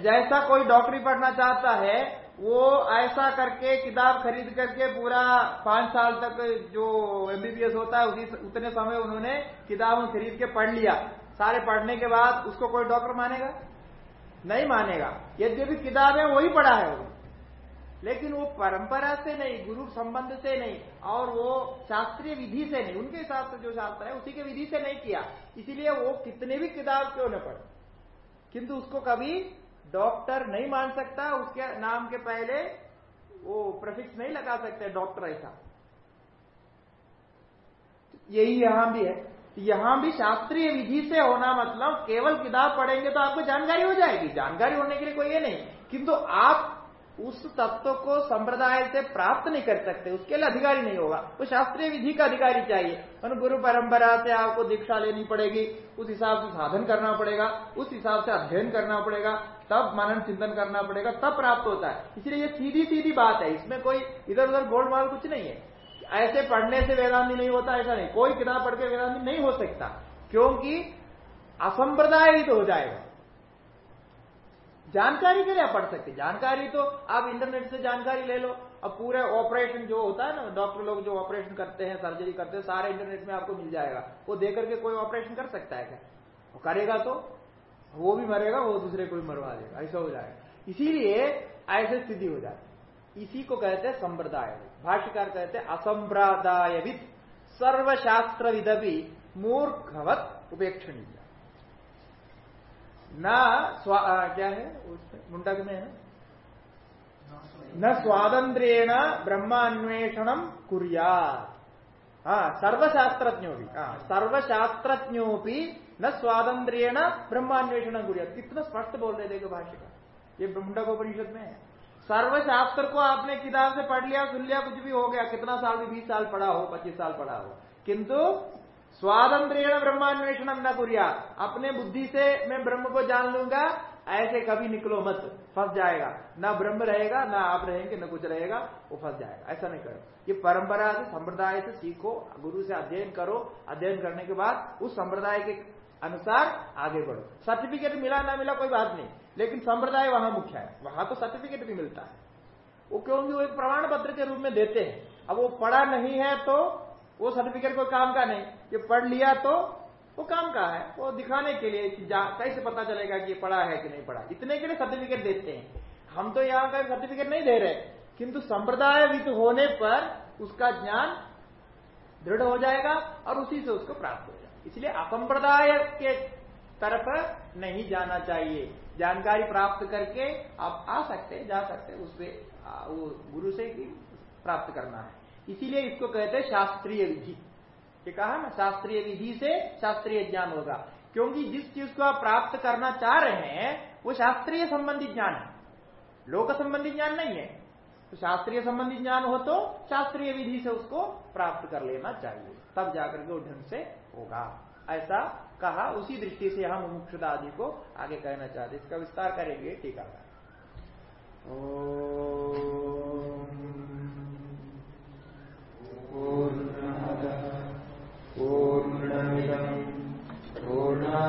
जैसा कोई डॉक्टरी पढ़ना चाहता है वो ऐसा करके किताब खरीद करके पूरा पाँच साल तक जो एमबीबीएस होता है, उसी उतने समय उन्होंने किताब खरीद के पढ़ लिया। सारे पढ़ने के बाद उसको कोई डॉक्टर मानेगा? नहीं मानेगा। यद्यपि किताबें वही पढ़ा है लेकिन वो परंपरा से नहीं, गुरु संबंध से नहीं, और वो शास्त्रीय विधि से नहीं, उनके हिसाब से जो शास्त्र है, उसी के विधि से नहीं किया। इसीलिए वो कितने भी किताब क्यों न पढ़े। किंतु उसको कभी डॉक्टर नहीं मान सकता, उसके नाम के पहले वो प्रफिक्स नहीं लगा सकते डॉक्टर ऐसा। यही यहाँ भी है। यहाँ भी शास्त्रीय विधि से होना मतलब केवल किताब पढ़ेंगे तो आपको जानकारी हो जाएगी। जानकारी होने के लिए कोई ये नहीं। किंतु आप उस तत्व को संप्रदाय से प्राप्त नहीं कर सकते, उसके लिए अधिकारी नहीं होगा। वो शास्त्रीय विधि का अधिकारी चाहिए। गुरु परंपरा से आपको दीक्षा लेनी पड़ेगी, उस हिसाब से साधन करना पड़ेगा, उस हिसाब से अध्ययन करना पड़ेगा, तब मनन चिंतन करना पड़ेगा, तब प्राप्त होता है। इसलिए ये सीधी सीधी बात है, इसमें कोई इधर उधर गोलमाल कुछ नहीं है। ऐसे पढ़ने से वेदांति नहीं होता, ऐसा नहीं। कोई किताब पढ़ के वेदांति नहीं हो सकता, क्योंकि असंप्रदाय तो हो जाएगा। जानकारी के लिए आप पढ़ सकते जानकारी तो आप इंटरनेट से जानकारी ले लो। अब पूरे ऑपरेशन जो होता है ना डॉक्टर लोग जो ऑपरेशन करते हैं सर्जरी करते हैं, सारे इंटरनेट में आपको मिल जाएगा। वो देकर के कोई ऑपरेशन कर सकता है क्या? वो करेगा तो वो भी मरेगा, वो दूसरे को भी मरवा देगा। ऐसा हो जाएगा। इसीलिए ऐसे स्थिति हो जाती इसी को कहते हैं संप्रदाय भाष्यकार कहते हैं असंप्रदायविद। सर्वशास्त्र विदपि मूर्खवत उपेक्षणीय न क्या है? मुंडक में है। न स्वातंत्रेण ब्रह्मान्वेषणम कुरिया हाँ सर्वशास्त्रज्ञों भी हाँ सर्वशास्त्रज्ञों भी न स्वातंत्रेण ब्रह्मान्वेषण कुरिया कितना स्पष्ट बोल रहे देखो भाष्य का ये मुंडक उपनिषद में है। सर्वशास्त्र को आपने किताब से पढ़ लिया सुन लिया कुछ भी हो गया कितना साल भी बीस साल पढ़ा हो पच्चीस साल पढ़ा हो। किंतु स्वातंत्रण ब्रह्मान्वेषण न कुरिया अपने बुद्धि से मैं ब्रह्म को जान लूँगा, ऐसे कभी निकलो मत, फंस जाएगा। ना ब्रह्म रहेगा, ना आप रहेंगे, न कुछ रहेगा, वो फंस जाएगा। ऐसा नहीं करो। ये परंपरा से, संप्रदाय से सीखो, गुरु से अध्ययन करो। अध्ययन करने के बाद उस संप्रदाय के अनुसार आगे बढ़ो। सर्टिफिकेट मिला, ना मिला, कोई बात नहीं। लेकिन संप्रदाय वहाँ मुख्य है। वहाँ तो सर्टिफिकेट भी मिलता है। वो क्योंकि वो एक प्रमाण पत्र के रूप में देते हैं। अब वो पढ़ा नहीं है तो वो सर्टिफिकेट कोई काम का नहीं। ये पढ़ लिया तो वो काम का है। वो दिखाने के लिए कैसे पता चलेगा कि पढ़ा है कि नहीं पढ़ा। इतने के लिए सर्टिफिकेट देते हैं। हम तो यहाँ का सर्टिफिकेट नहीं दे रहे। किंतु संप्रदाय विद होने पर उसका ज्ञान दृढ़ हो जाएगा और उसी से उसको प्राप्त हो जाएगा। इसलिए असंप्रदाय के तरफ़ नहीं जाना चाहिए। जानकारी प्राप्त करके आप आ सकते जा सकते उससे गुरु से प्राप्त करना है। इसीलिए इसको कहते हैं शास्त्रीय विधि। ये कहा ना, शास्त्रीय विधि से शास्त्रीय ज्ञान होगा। क्योंकि जिस चीज़ को आप प्राप्त करना चाह रहे हैं, वो शास्त्रीय संबंधी ज्ञान है। लोक संबंधी ज्ञान नहीं है। तो शास्त्रीय संबंधी ज्ञान हो तो शास्त्रीय विधि से उसको प्राप्त कर लेना चाहिए। तब जाकर के वो ढंग से होगा। ऐसा कहा, उसी दृष्टि से हम मुमुक्षुदा आदि को आगे कहना चाहते इसका विस्तार करेंगे टीका ओ पूर्णमद पूर्णमिदम् पूर्णा